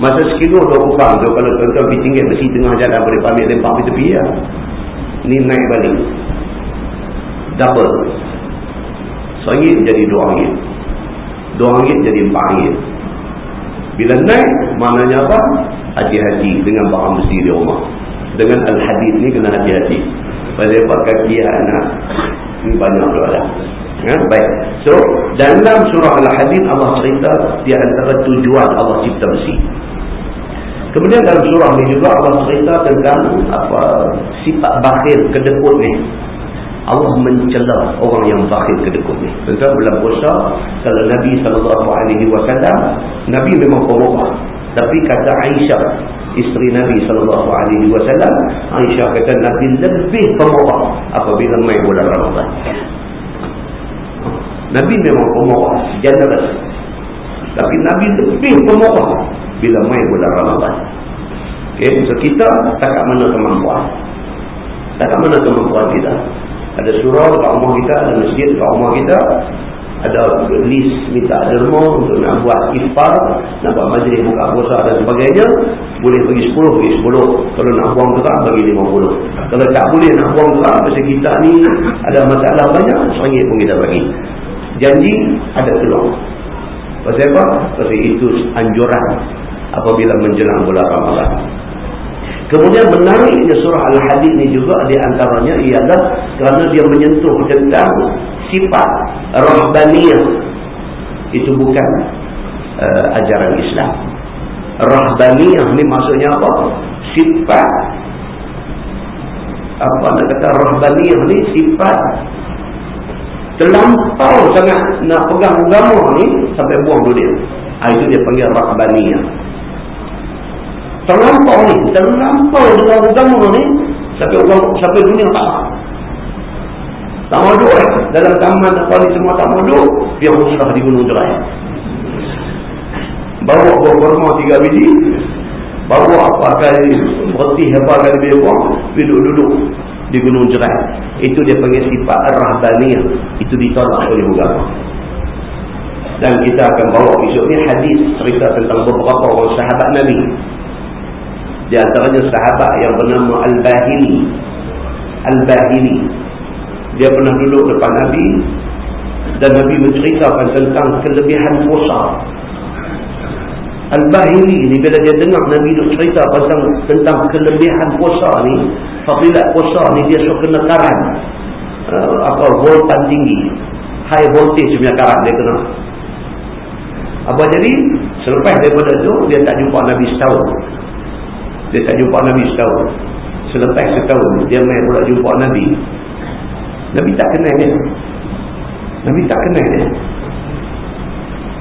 masa sekilo dua kupang tu kalau tuan-tuan pergi tinggal besi tengah jalan boleh pamit lempak pergi tepi ya. ni naik balik. Double. Seringgit jadi dua ringgit. Dua ringgit jadi empat ringgit. Bila naik maknanya apa? Hati-hati dengan barang besi di rumah. Dengan al-hadid ni kena hati-hati. Pada apa kaki anak ini banyak soalan. Ya, baik. So, dalam surah Al-Hadid Allah cerita di antara tujuan Allah cipta besi. Kemudian dalam surah ini juga Allah cerita tentang apa sifat bakhil kedekut ni. Allah mencela orang yang bakhil kedekut ni. Tentang bulan puasa kalau Nabi wasallam Nabi memang pemurah. Tapi kata Aisyah isteri Nabi wasallam Aisyah kata Nabi lebih pemurah apabila mai bulan Ramadan. Nabi memang pemurah, generous. Tapi Nabi lebih pemurah bila mai bulan Ramadan. Okey, so kita takat mana kemampuan? Takat mana kemampuan kita? Ada surau kat rumah kita, ada masjid kat rumah kita, ada list minta derma untuk nak buat iftar, nak buat majlis buka puasa dan sebagainya, boleh bagi 10, bagi 10. Kalau nak buang gerak, bagi 50. Kalau tak boleh nak buang gerak, pasal kita ni ada masalah banyak, seringgit pun kita bagi. Janji, ada peluang. Pasal apa? Pasal itu anjuran apabila menjelang bulan Ramadan. Kemudian menariknya surah Al-Hadid ni juga di antaranya ialah kerana dia menyentuh tentang sifat rahbaniyah. Itu bukan uh, ajaran Islam. Rahbaniyah ni maksudnya apa? Sifat apa nak kata rahbaniyah ni sifat terlampau sangat nak pegang agama ni sampai buang dunia. Ha, itu dia panggil rahbaniyah. Terlampau ni, terlampau dengan agama ni sampai agama sampai dunia tak tak mahu eh. Dalam taman apa ni semua tak mahu Dia musrah di Gunung Jerai. Bawa buah kurma tiga biji. Bawa apa kali berhenti apa kali dia buang. Duduk-duduk di Gunung Jerai. Itu dia panggil sifat Ar-Rahbaniyah. Itu ditolak oleh agama. Dan kita akan bawa besok ni hadis cerita tentang beberapa orang sahabat Nabi. Di antaranya sahabat yang bernama Al-Bahili. Al-Bahili dia pernah duduk depan Nabi dan Nabi menceritakan tentang kelebihan puasa Al-Bahiri ni bila dia dengar Nabi cerita tentang, tentang kelebihan puasa ni fadilat puasa ni dia suka kena karan uh, apa voltan tinggi high voltage punya karan dia kena apa jadi selepas daripada tu dia tak jumpa Nabi setahun dia tak jumpa Nabi setahun selepas setahun dia main pula jumpa Nabi Nabi tak kenal dia. Nabi tak kenal dia.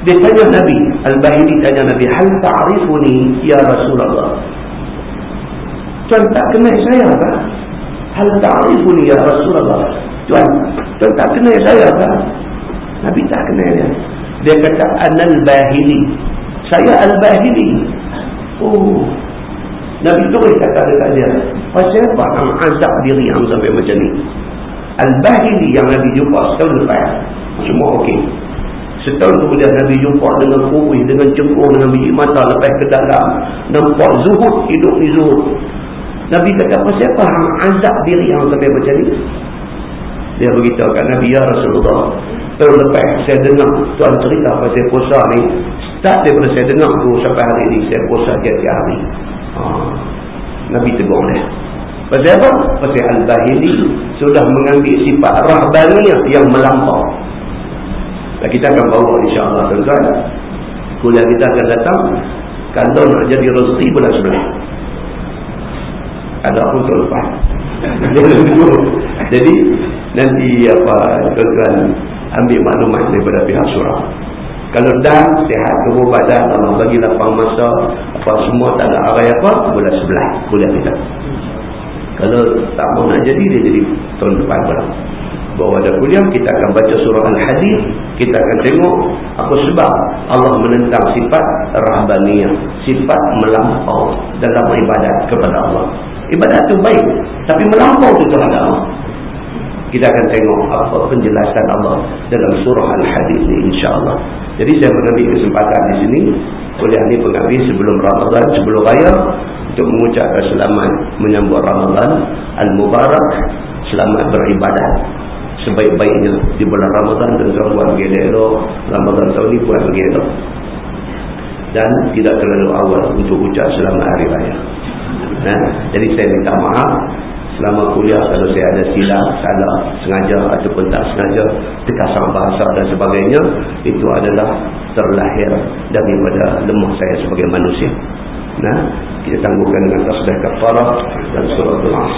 Dia tanya Nabi. Al-Bahiri tanya Nabi. Hal ta'rifuni ya Rasulullah. Tuan tak kenal saya kan? Hal ta'rifuni ya Rasulullah. Tuan, tuan tak kenal saya kan? Nabi tak kenal dia. Dia kata Anal Bahiri. saya Al-Bahili. Oh. Nabi tulis kata dekat dia. Pasal apa hang azab diri hang sampai macam ni? Al-Bahili yang Nabi jumpa setahun lepas. Semua okey. Setahun kemudian Nabi jumpa dengan kuih, dengan cengkung, dengan biji mata lepas ke dalam. Nampak zuhud, hidup ni zuhud. Nabi kata, apa hang azab diri yang sampai macam ni? Dia beritahu kat Nabi, Ya Rasulullah. Tahun lepas saya dengar Tuan cerita pasal puasa ni. Start daripada saya dengar tu sampai hari ni, saya puasa tiap-tiap hari. Ha. Nabi tegur dia. Pasal apa? Pasal Al-Bahili sudah mengambil sifat rahbaniyah yang melampau. Dan kita akan bawa insyaAllah tuan-tuan. Kuliah kita akan datang. Kalau nak jadi rezeki bulan sebelah. Ada pun terlepas. jadi nanti apa tuan-tuan ambil maklumat daripada pihak surah. Kalau dah sihat tubuh badan Allah bagi lapang masa apa semua tak ada arai apa bulan sebelah kuliah kita. Kalau tak mau nak jadi dia jadi tahun depan pula. Bahawa ada kuliah kita akan baca surah Al-Hadid kita akan tengok apa sebab Allah menentang sifat rahbaniyah sifat melampau dalam ibadat kepada Allah. Ibadat tu baik. Tapi melampau tu terhadap Allah kita akan tengok apa penjelasan Allah dalam surah Al-Hadid ini insyaAllah. Jadi saya mengambil kesempatan di sini, kuliah ini pengambil sebelum Ramadan, sebelum raya, untuk mengucapkan selamat menyambut Ramadan Al-Mubarak, selamat beribadah. Sebaik-baiknya di bulan Ramadan dan tuan buat pergi elok, Ramadan tahun ini buat pergi elok. Dan tidak terlalu awal untuk ucap selamat hari raya. Nah, jadi saya minta maaf selama kuliah kalau saya ada silap, salah, sengaja ataupun tak sengaja, terkasar bahasa dan sebagainya, itu adalah terlahir daripada lemah saya sebagai manusia. Nah, kita tangguhkan dengan tasbih kafarah dan surah al-as.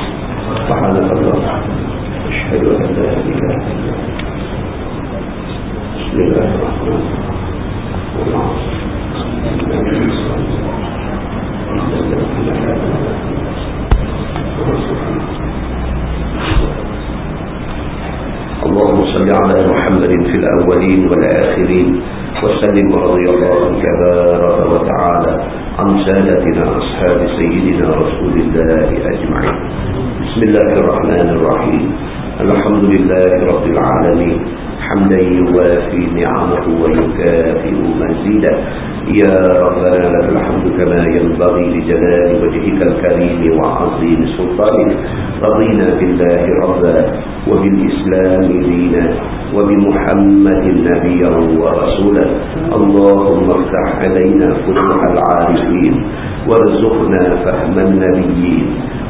Subhanallah. Asyhadu an la ilaha illallah. Bismillahirrahmanirrahim. اللهم صل على محمد في الأولين والآخرين وسلم رضي الله تبارك وتعالى عن سادتنا أصحاب سيدنا رسول الله أجمعين. بسم الله الرحمن الرحيم. الحمد لله رب العالمين. حمدا يوافي نعمه ويكافئ مزيدا يا ربنا لك الحمد كما ينبغي لجلال وجهك الكريم وعظيم سلطانك. رضينا بالله ربا وبالإسلام دينا وبمحمد نبيا ورسولا. اللهم افتح علينا فتوح العارفين وارزقنا فهم النبيين.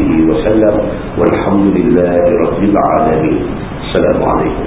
وصحبه وسلم والحمد لله رب العالمين السلام عليكم